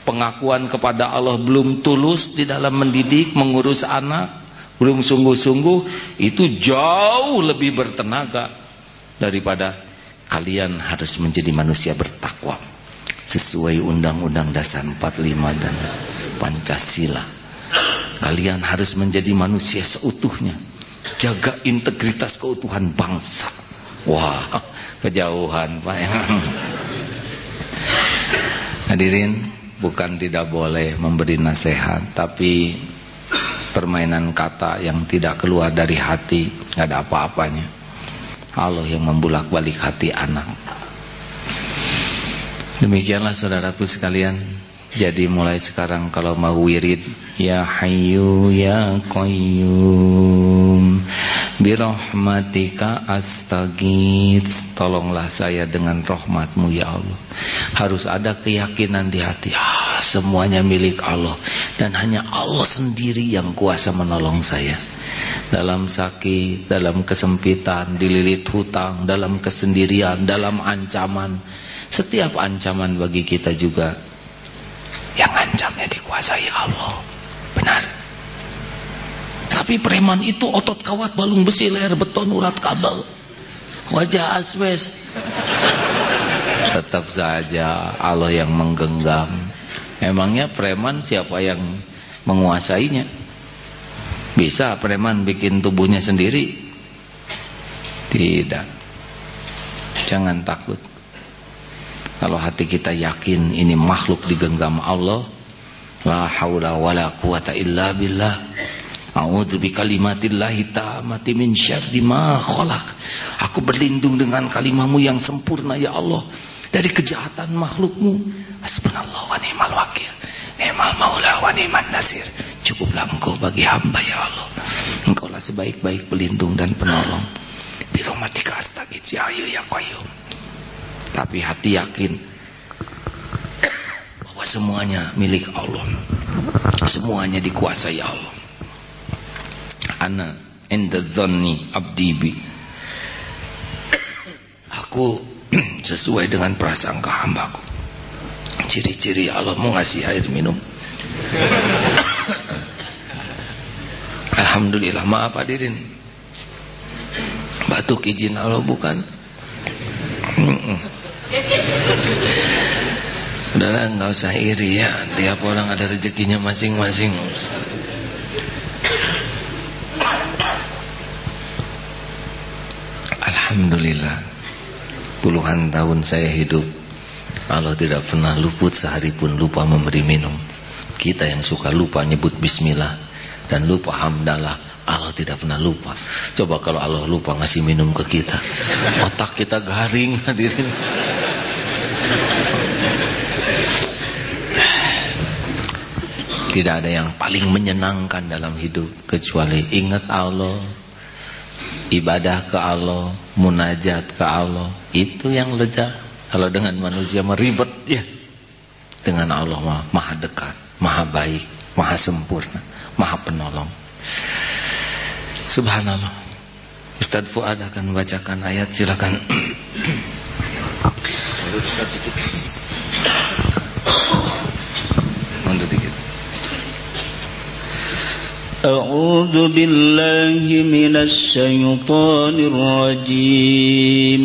pengakuan kepada Allah belum tulus di dalam mendidik, mengurus anak, belum sungguh-sungguh, itu jauh lebih bertenaga daripada kalian harus menjadi manusia bertakwa sesuai undang-undang dasar 45 dan Pancasila. Kalian harus menjadi manusia seutuhnya jaga integritas keutuhan bangsa. Wah kejauhan Pak. Hadirin bukan tidak boleh memberi nasihat tapi permainan kata yang tidak keluar dari hati nggak ada apa-apanya. Allah yang membulak balik hati anak. Demikianlah saudaraku sekalian Jadi mulai sekarang kalau mau wirid Ya hayu ya qayyum Birahmatika astagid Tolonglah saya dengan rahmatmu ya Allah. Harus ada keyakinan di hati. Ah, Semuanya milik Allah. Dan hanya Allah sendiri yang kuasa menolong saya. Dalam sakit, dalam kesempitan, dililit hutang, dalam kesendirian, dalam ancaman, setiap ancaman bagi kita juga yang ancamnya dikuasai Allah. Benar. Tapi preman itu otot kawat balung besi leher beton urat kabel. Wajah aswes. Tetap saja Allah yang menggenggam. Emangnya preman siapa yang menguasainya? Bisa preman bikin tubuhnya sendiri? Tidak. Jangan takut. Kalau hati kita yakin ini makhluk digenggam Allah, la haula wala quwata illa billah. A'udzu bikalimatillahi tammati min syarri ma khalaq. Aku berlindung dengan kalimamu yang sempurna ya Allah dari kejahatan makhlukmu. Hasbunallah wa ni'mal wakil. Ni'mal maula wa ni'man nasir. Cukuplah engkau bagi hamba ya Allah. Engkaulah sebaik-baik pelindung dan penolong. Birahmatika astagfirullah ya ayu ya qayyum tapi hati yakin bahwa semuanya milik Allah. Semuanya dikuasai Allah. Ana inda dhanni abdi bi. Aku sesuai dengan prasangka hambaku. Ciri-ciri Allah mau ngasih air minum. Alhamdulillah maaf hadirin. Batuk izin Allah bukan Saudara nggak usah iri ya, tiap orang ada rezekinya masing-masing. Alhamdulillah, puluhan tahun saya hidup, Allah tidak pernah luput sehari pun lupa memberi minum. Kita yang suka lupa nyebut Bismillah dan lupa hamdalah Allah tidak pernah lupa Coba kalau Allah lupa ngasih minum ke kita Otak kita garing hadirin Tidak ada yang paling menyenangkan dalam hidup Kecuali ingat Allah ibadah ke Allah, munajat ke Allah, itu yang lega. Kalau dengan manusia meribet ya. Dengan Allah maha dekat, maha baik, maha sempurna, maha penolong. Subhanallah. Ustaz Fuad akan membacakan ayat silakan. أعوذ بالله من الشيطان الرجيم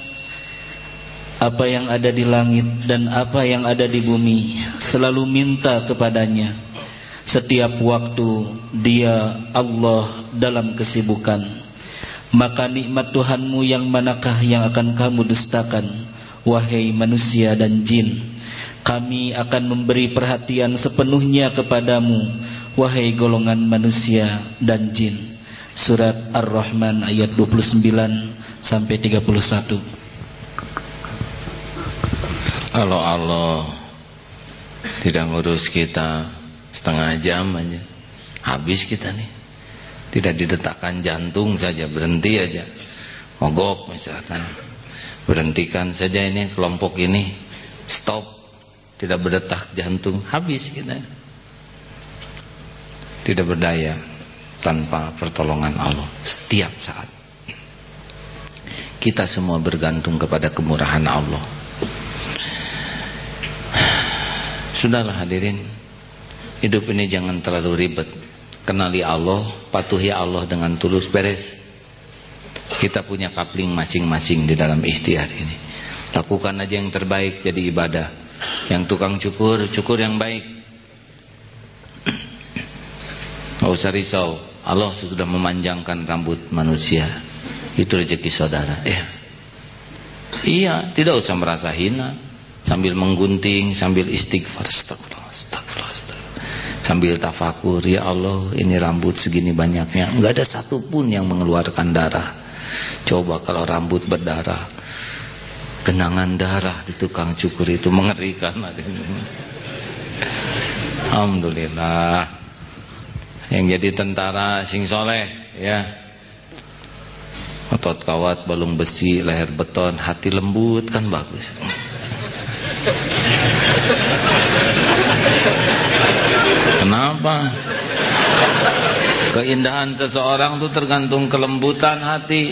Apa yang ada di langit dan apa yang ada di bumi Selalu minta kepadanya. Setiap waktu dia Allah dalam kesibukan. Maka nikmat Tuhanmu yang manakah yang akan kamu dustakan Wahai manusia dan jin? Kami akan memberi perhatian sepenuhnya kepadamu Wahai golongan manusia dan jin. Surat Ar-Rahman ayat 29 sampai 31 Kalau Allah tidak ngurus kita setengah jam aja. Habis kita nih. Tidak didetakkan jantung saja Berhenti aja. Mogok misalkan. Berhentikan saja ini kelompok ini. Stop. Tidak berdetak jantung. Habis kita. Tidak berdaya tanpa pertolongan Allah. Setiap saat. Kita semua bergantung kepada kemurahan Allah sudahlah hadirin hidup ini jangan terlalu ribet kenali Allah patuhi Allah dengan tulus beres kita punya kapling masing-masing di dalam ikhtiar ini lakukan aja yang terbaik jadi ibadah yang tukang cukur cukur yang baik Gak usah risau. Allah sudah memanjangkan rambut manusia. Itu rezeki saudara. Ya. Iya, tidak usah merasa hina. Sambil menggunting, sambil istighfar. Astagfirullah, astagfirullah, astagfirullah. Sambil tafakur, ya Allah, ini rambut segini banyaknya. Enggak ada satupun yang mengeluarkan darah. Coba kalau rambut berdarah. Genangan darah di tukang cukur itu mengerikan. Alhamdulillah yang jadi tentara sing soleh ya otot kawat balung besi leher beton hati lembut kan bagus kenapa? Keindahan seseorang itu tergantung kelembutan hati.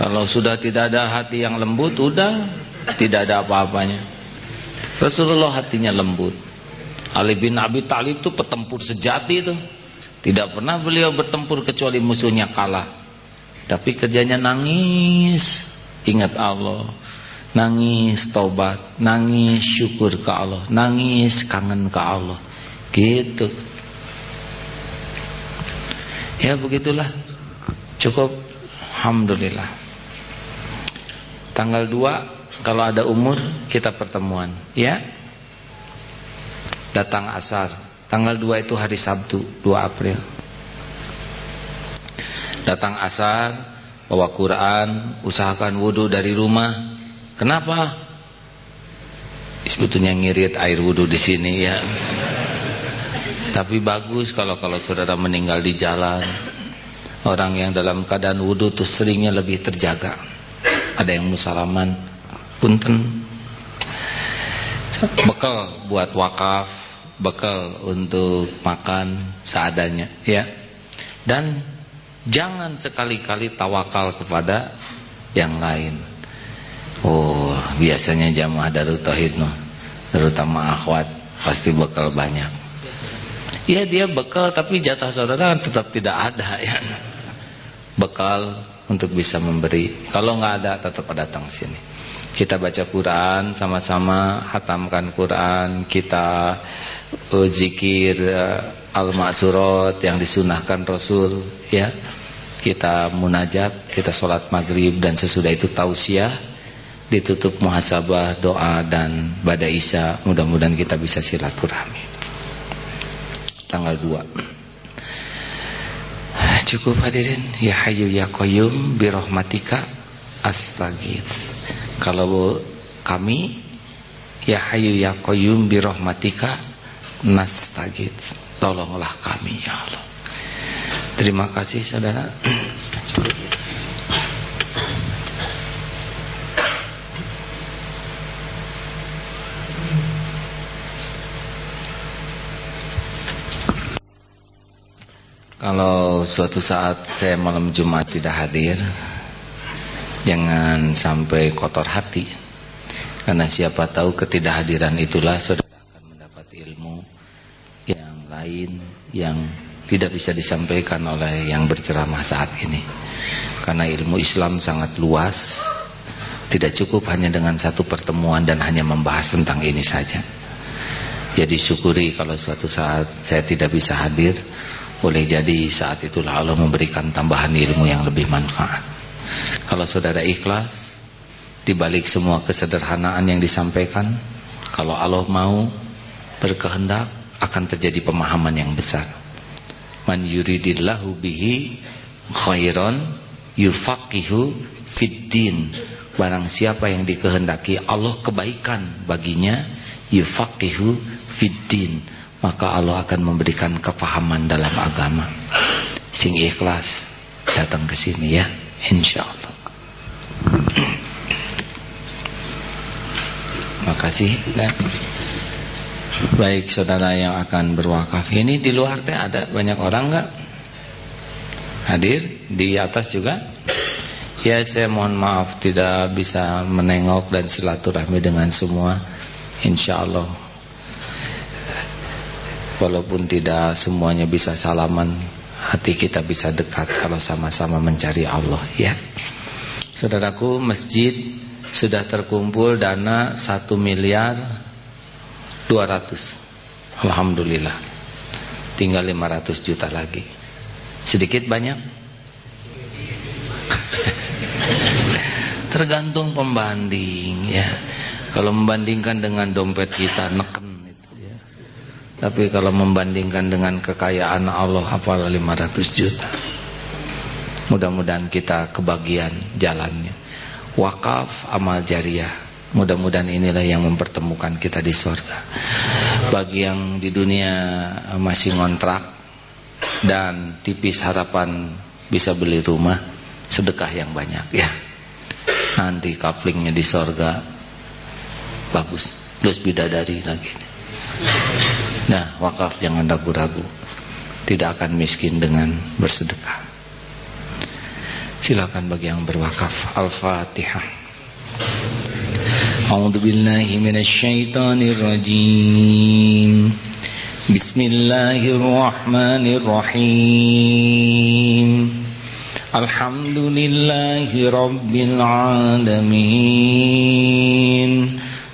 Kalau sudah tidak ada hati yang lembut udah. Tidak ada apa-apanya. Rasulullah hatinya lembut. Ali bin Abi Talib itu petempur sejati itu. Tidak pernah beliau bertempur kecuali musuhnya kalah. Tapi kerjanya nangis, ingat Allah. Nangis taubat, nangis syukur ke Allah, nangis kangen ke Allah. Gitu. Ya begitulah. Cukup alhamdulillah. Tanggal 2 kalau ada umur kita pertemuan, ya. Datang asar Tanggal 2 itu hari Sabtu 2 April Datang asar Bawa Quran Usahakan wudhu dari rumah Kenapa? Sebetulnya ngirit air wudhu di sini ya. Tapi bagus kalau kalau saudara meninggal di jalan. Orang yang dalam keadaan wudhu tuh seringnya lebih terjaga. Ada yang musalaman Punten. Bekal buat wakaf bekal untuk makan seadanya ya. Dan jangan sekali-kali tawakal kepada yang lain oh biasanya jamaah Darut Tauhid no, terutama akhwat pasti bekal banyak. Ya dia bekal tapi jatah saudara tetap tidak ada ya. Bekal untuk bisa memberi. Kalau nggak ada tetap datang sini. Kita baca Quran sama-sama, hatamkan Quran, kita uh, zikir uh, al-ma'surat yang disunahkan Rasul ya. Kita munajat, kita sholat maghrib dan sesudah itu tausiah ditutup muhasabah, doa dan pada isya. Mudah-mudahan kita bisa silaturahmi. Tanggal 2 cukup hadirin ya hayu ya qayyum birahmatika astagits kalau kami ya hayu ya qayyum birahmatika nastagits tolonglah kami ya Allah. Terima kasih saudara Kalau suatu saat saya malam Jumat tidak hadir Jangan sampai kotor hati. Karena siapa tahu ketidakhadiran itulah Saudara akan mendapat ilmu Yang lain Yang tidak bisa disampaikan oleh yang berceramah saat ini. Karena ilmu Islam sangat luas Tidak cukup hanya dengan satu pertemuan Dan hanya membahas tentang ini saja. Jadi syukuri kalau suatu saat saya tidak bisa hadir boleh jadi saat itulah Allah memberikan tambahan ilmu yang lebih manfaat. Kalau saudara ikhlas, dibalik semua kesederhanaan yang disampaikan, kalau Allah mau berkehendak, akan terjadi pemahaman yang besar. Man yuridillahu bihi khairan yufaqihu fiddin. Barang siapa yang dikehendaki Allah kebaikan baginya, yufaqihu fiddin maka Allah akan memberikan kefahaman dalam agama. Sing ikhlas datang ke sini ya insyaallah. Makasih ya. baik saudara yang akan berwakaf. Ini di luar teh ada banyak orang enggak hadir? Di atas juga? Ya saya mohon maaf tidak bisa menengok dan silaturahmi dengan semua. Insyaallah Walaupun tidak semuanya bisa salaman Hati kita bisa dekat Kalau sama-sama mencari Allah ya. Saudaraku masjid Sudah terkumpul dana 1 miliar 200 Alhamdulillah. Tinggal 500 juta lagi. Sedikit banyak? Tergantung pembanding ya. Kalau membandingkan dengan dompet kita Neken tapi kalau membandingkan dengan kekayaan Allah apalah 500 juta. Mudah-mudahan kita kebagian jalannya. Wakaf amal jariah. Mudah-mudahan inilah yang mempertemukan kita di surga. Bagi yang di dunia masih ngontrak dan tipis harapan bisa beli rumah, sedekah yang banyak ya. Nanti kaplingnya di surga bagus. Plus bidadari lagi. Nah, wakaf jangan ragu-ragu. Tidak akan miskin dengan bersedekah. Silakan bagi yang berwakaf. Al-Fatihah. A'udzu billahi minasyaitonir rajim. Bismillahirrahmanirrahim. Alhamdulillahi rabbil alamin.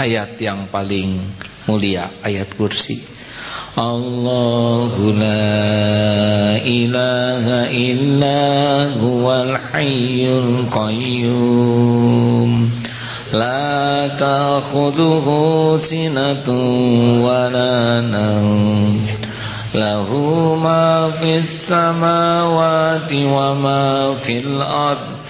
Ayat yang paling mulia ayat kursi. Allahu la ilaha illa huwal hayyul qayyum. La ta'khudhuhu sinatun wa la lahu ma fis samawati wa ma fil ardh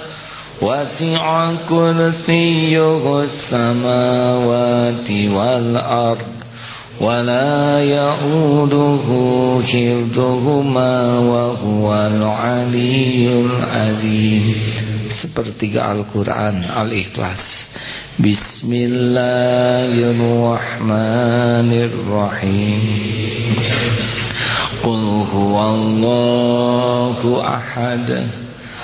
وسع كرسيه السماوات والأرض ولا يؤوده حفظهما وهو العلي العظيم sepertiga Al-Quran Al-Ikhlas Bismillahirrahmanirrahim Qul huwallahu ahad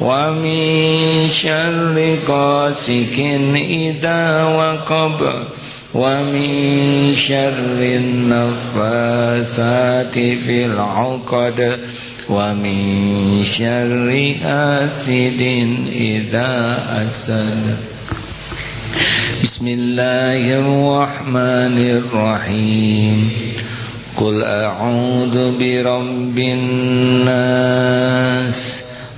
ومن شر قاسك إذا وقب ومن شر النفاسات في العقد ومن شر حاسد إذا أسد بسم الله الرحمن الرحيم قل أعوذ برب الناس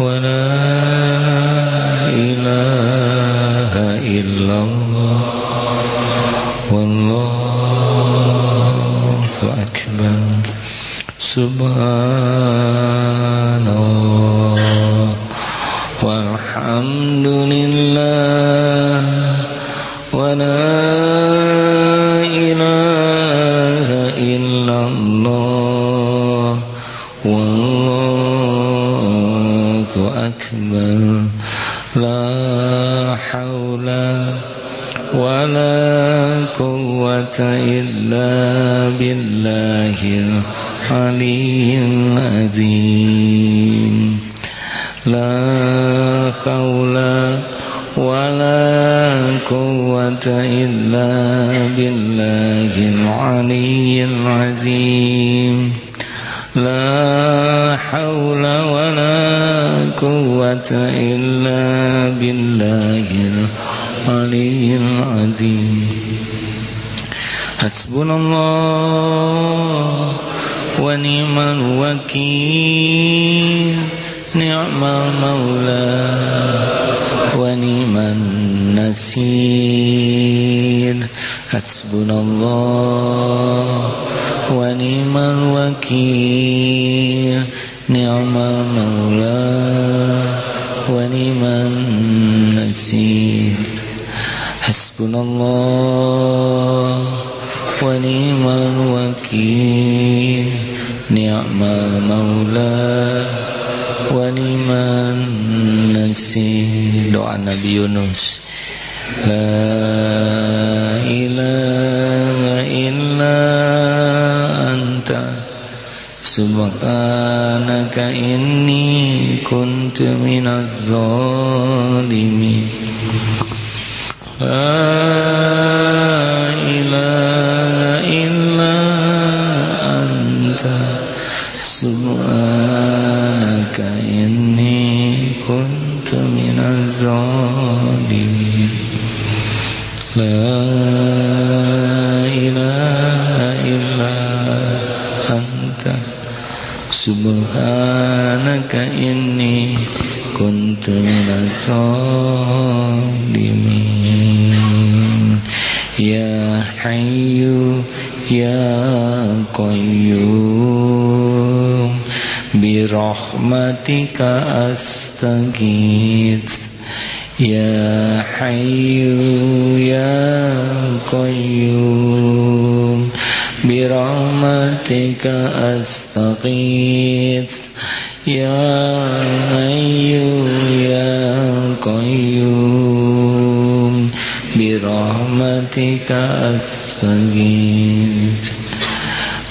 ولا دعاك إني كنت من الظالمين لا إله إلا أنت سبحانك إني كنت من الظالمين يا حي يا قيوم برحمتك أستغيث يا حي يا قيوم برحمتك أستغيث يا حي يا قيوم برحمتك أستغيث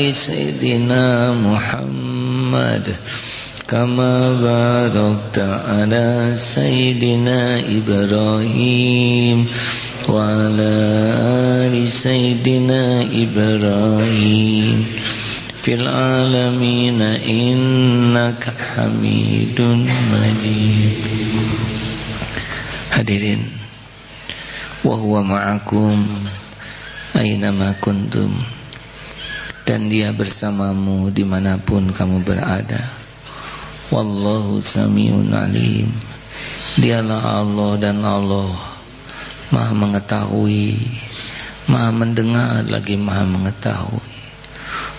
آل سيدنا محمد كما باركت على سيدنا إبراهيم وعلى آل سيدنا إبراهيم في العالمين إنك حميد مجيد Hadirin Wahuwa ma'akum Aynama kuntum? Dan dia bersamamu di mana pun kamu berada. Wallahu samiun alim. Dialah Allah dan Allah. Maha mengetahui Maha mendengar lagi maha mengetahui.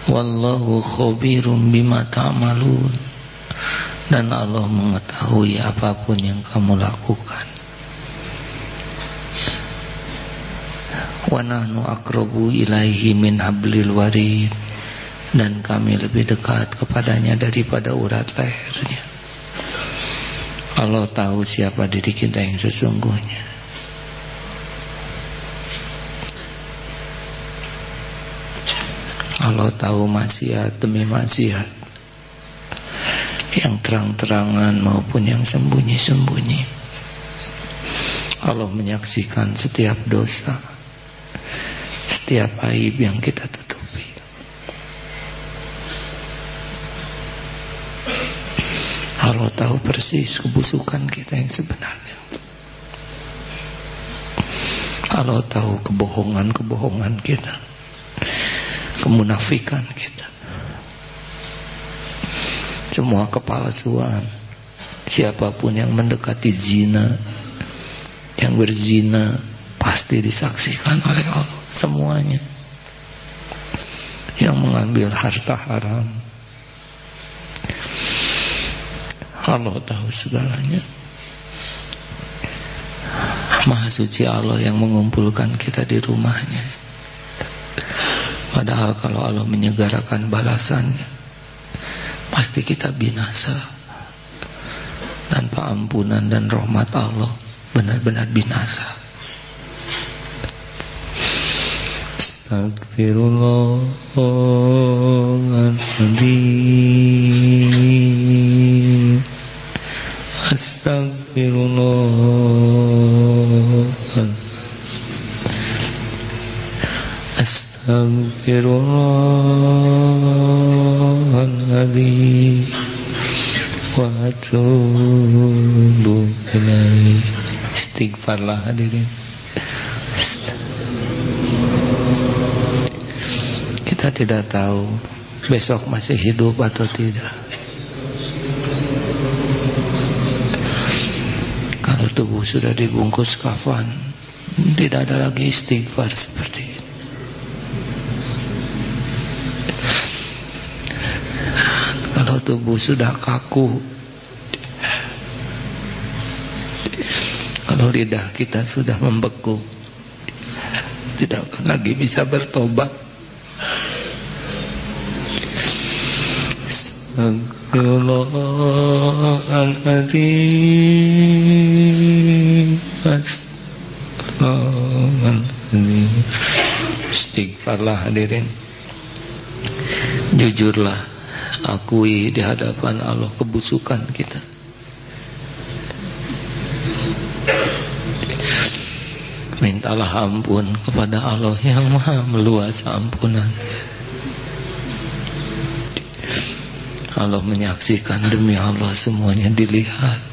Wallahu khabirum bima ta'malun. Dan Allah mengetahui apa pun yang kamu lakukan Wa nahnu akrabu ilaihi min hablil warid dan kami lebih dekat kepadanya daripada urat lehernya. Allah tahu siapa diri kita yang sesungguhnya. Allah tahu maksiat demi maksiat yang terang-terangan maupun yang sembunyi-sembunyi. Allah menyaksikan setiap dosa, setiap aib yang kita tutup. Allah tahu persis kebusukan kita yang sebenarnya. Allah tahu kebohongan-kebohongan kita. Kemunafikan kita. Semua kepalsuan. Siapa pun yang mendekati zina. Yang berzina. Pasti disaksikan oleh Allah. Semuanya. Yang mengambil harta haram Allah tahu segalanya Maha suci Allah yang mengumpulkan kita di rumahnya Padahal kalau Allah menyegarakan balasannya Pasti kita binasa Tanpa ampunan dan rahmat Allah Benar-benar binasa Astagfirullahaladzim Astagfirullah Astagfirullahaladzim Wa atubu ilaih Istighfarlah hadirin Kita tidak tahu Besok masih hidup atau tidak. Tubuh sudah dibungkus kafan tidak ada lagi istighfar seperti ini. Kalau tubuh sudah kaku kalau lidah kita sudah membeku tidak akan lagi bisa bertobat Astagfirullahaladzim Astagfirullahaladzim Istighfar Bongkarlah hadirin. Jujurlah Akui di hadapan Allah kebusukan kita. Mintalah ampun kepada Allah yang maha meluas ampunan Allah menyaksikan demi Allah semuanya dilihat.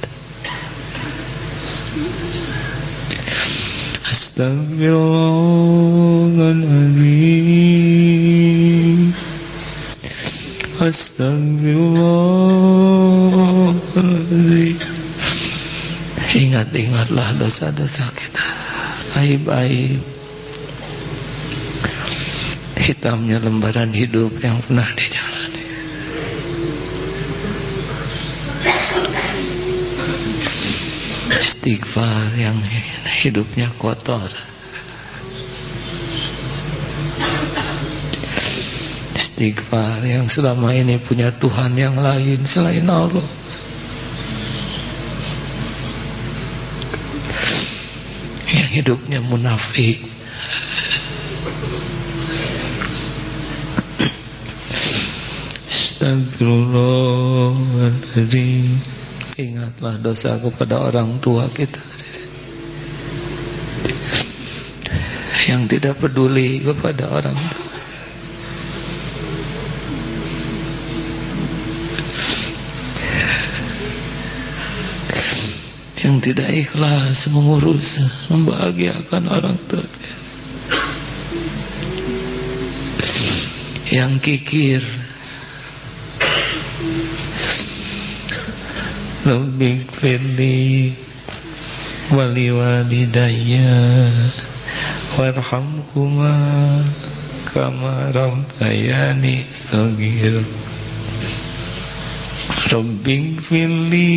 Astagfirullahaladzim Astagfirullahaladzim Ingat-ingatlah dosa-dosa kita. Aib-aib. Hitamnya lembaran hidup yang pernah dijalani Istighfar yang hidupnya kotor. Istighfar yang selama ini punya Tuhan yang lain selain Allah. Yang hidupnya munafik. Astagfirullahaladzim Ingatlah dosa kepada orang tua kita. Yang tidak peduli kepada orang tua. Yang tidak ikhlas mengurus membahagiakan orang tua yang kikir Rabbi firli wali walidayya warhamhuma kama rabbayani sagir Rabbi firli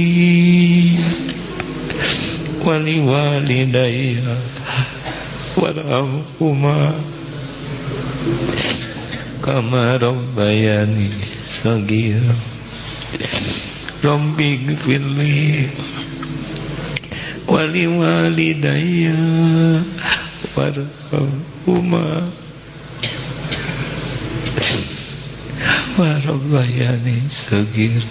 wali walidayya warhamhuma kama rabbayani saghira gfirli wali walidayya warhamhuma kama rabbayani saghira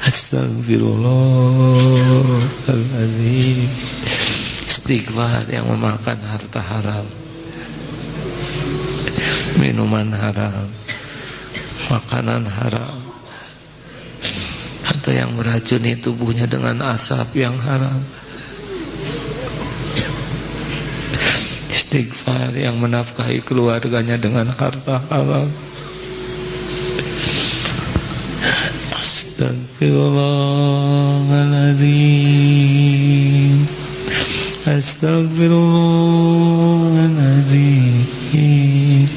Astagfirullahaladzim Istighfar yang memakan harta haram. Minuman haram. Makanan haram Atau yang meracuni tubuhnya dengan asap yang haram. Istighfar yang menafkahi keluarganya dengan harta haram. Astagfirullahaladzim Astagfirullahaladzim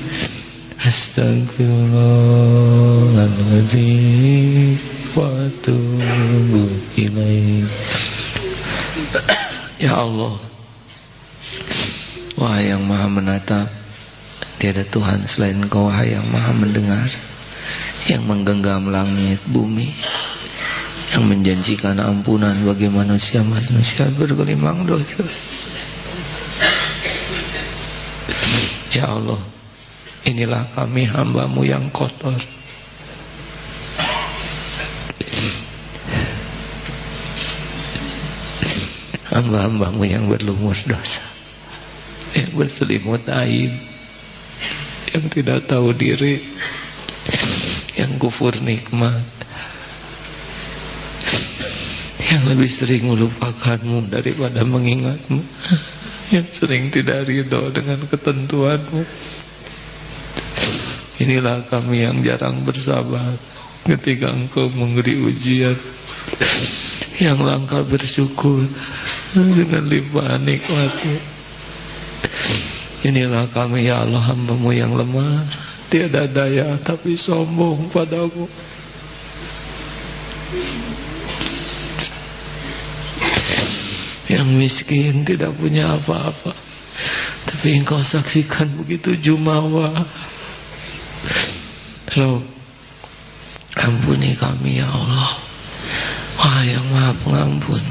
Astagfirullahaladzim Watubu ilaih Ya Allah. Wahai yang maha menatap Tiada Tuhan selain kau Wahai yang maha mendengar yang menggenggam langit bumi yang menjanjikan ampunan bagi manusia-manusia bergelimang dosa. Ya Allah inilah kami hambamu yang kotor hamba-hambamu yang berlumur dosa yang berselimut aib yang tidak tahu diri yang kufur nikmat yang lebih sering melupakanmu daripada mengingatmu yang sering tidak ridho dengan ketentuanmu. Inilah kami yang jarang bersabar ketika engkau memberi ujian yang langka bersyukur dengan limpahan nikmatmu inilah kami ya Allah hambamu yang lemah. Tiada daya tapi sombong padamu. Yang miskin tidak punya apa-apa tapi engkau saksikan begitu jumawa. Rob ampuni kami ya Allah wah yang maha pengampun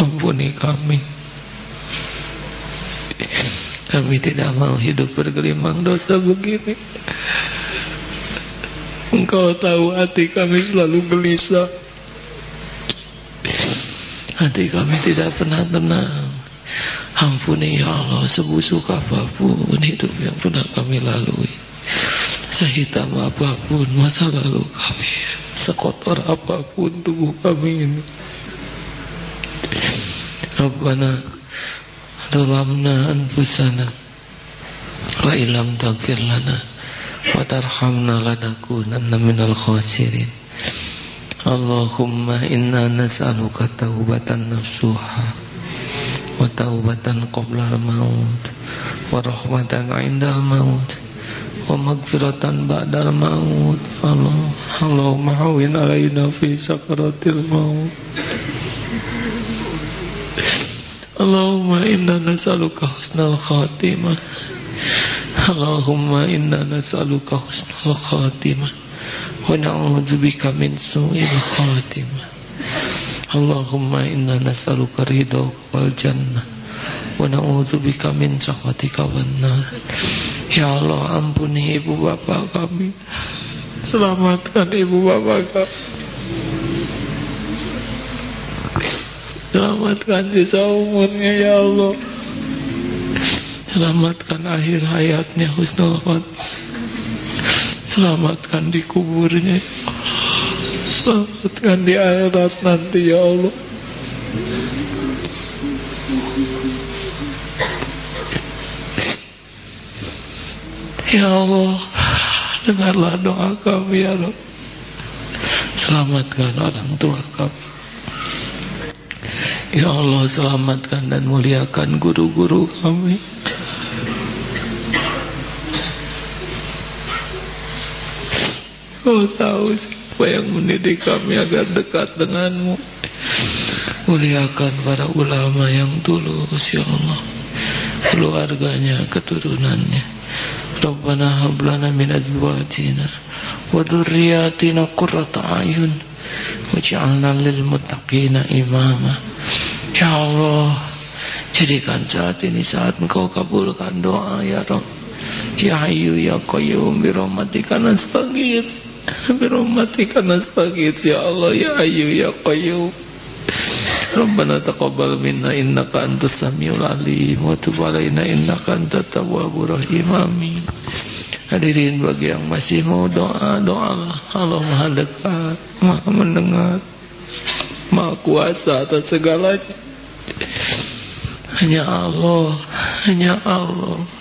ampuni kami Kami tidak mau hidup bergelimang dosa begini. Engkau tahu hati kami selalu gelisah. Hati kami tidak pernah tenang. Ampuni ya Allah sebusuk apa pun hidup yang pernah kami lalui. Sehitam apa pun masa lalu kami. Sekotor apa pun tubuh kami ini. Rabbana Dalamna anfusana Wa ilam taghfir lana Wa tarhamna lanakunanna minal khasirin Allahumma inna nas'aluka taubatan nafsuha wa taubatan qabla al-maut wa rahmatan 'inda al-maut wa maghfiratan ba'da al-maut. Allah Allahumma hawin alaina fi sakaratil maut. Allahumma inna nas'aluka husnal khatimah. Allahumma inna nas'aluka husnal khatimah. Wa na'udzubika min su'il khatimah. Allahumma inna nas'aluka ridho wal jannah wa na'udzubika min sakhatika wan nar. Ya Allah, ampuni ibu bapak kami. Selamatkan ibu bapak kami. Selamatkan sisa umurnya ya Allah. Selamatkan akhir hayatnya husnul khotimah. Selamatkan di kuburnya. Ya Selamatkan di akhirat nanti ya Allah Ya Allah Dengarlah doa kami ya Allah Selamatkan orang tua kami. Ya Allah selamatkan dan muliakan guru-guru kami. Kau tahu siapa yang mendidik kami agar dekat denganmu. Muliakan para ulama yang tulus ya Allah. Keluarganya, keturunannya Hablana min azwajina Wa dhurriyatina qurrata ayun Waj'alna lil muttaqina imama Ya Allah Jadikan saat ini saat engkau kabulkan doa ya Rabb. Ya Hayyu ya Qayyum Birahmatika nastagir Birahmatika nastaghits ya Allah. Ya Hayyu ya Qayyum. Rabbana taqabbal minna innaka antas samiul alim wa tub alaina innaka antat tawwabur rahim. Amin. Hadirin bagi yang masih mau doa, doalah. Allah Maha dekat, Maha mendengar, Maha kuasa atas segalanya. Hanya Allah, hanya Allah.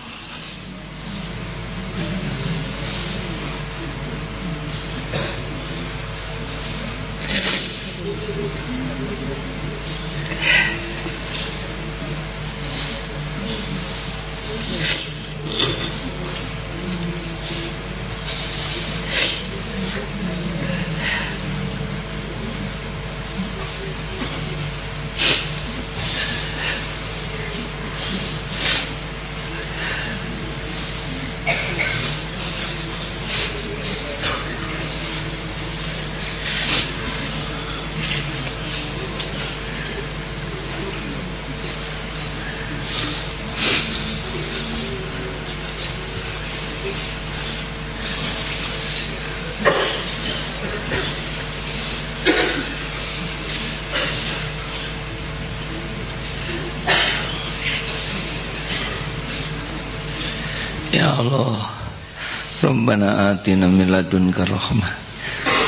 Rabbana atina min ladunka rahmah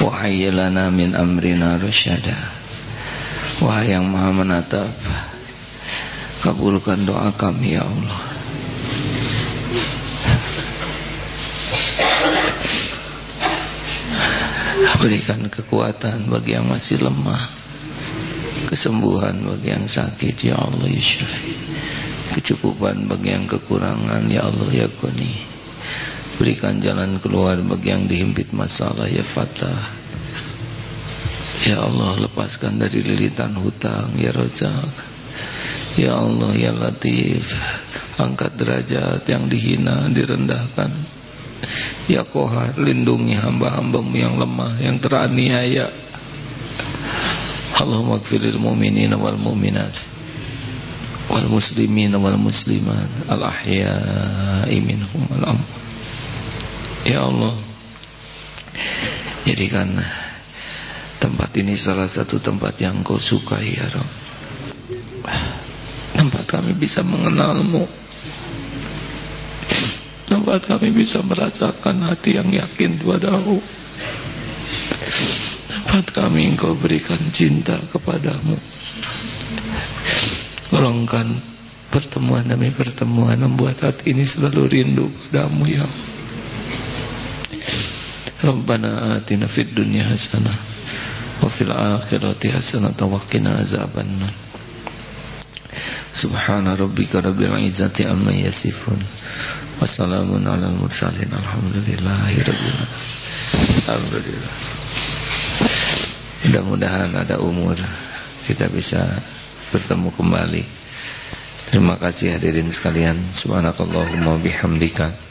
wa hayyilana min amrina rasyada. Wahai yang Maha menatap, kabulkan doa kami ya Allah. Berikan kekuatan bagi yang masih lemah Kesembuhan bagi yang sakit Ya Allah ya Syafi Kecukupan bagi yang kekurangan Ya Allah ya Kuni Berikan jalan keluar bagi yang dihimpit masalah ya Fatah. Ya Allah lepaskan dari lilitan hutang Ya Razak Ya Allah ya Latif. Angkat derajat yang dihina Direndahkan. Ya Kohar lindungi hamba-hambamu yang lemah Yang teraniaya. Allahumma gfiril mu'minin wal mu'minat wal muslimin wal muslimat al ahya'i minhum al Ya Allah. Jadikan tempat ini salah satu tempat yang kau sukai ya Rabb tempat kami bisa mengenalmu. Tempat kami bisa merasakan hati yang yakin padamu. Tempat kami engkau berikan cinta kepadamu. Tolongkan pertemuan demi pertemuan membuat hati ini selalu rindu padamu ya Rabbana atina fid dunya hasanah wa fil akhirati hasanah wa qina azabannar. Subhana rabbika rabbil izzati amma yasifun. Wa salamun alal mursalin. Alhamdulillahi rabbil Alhamdulillah. Mudah-mudahan ada umur kita bisa bertemu kembali. Terima kasih hadirin sekalian. Subhanakallahumma bihamdika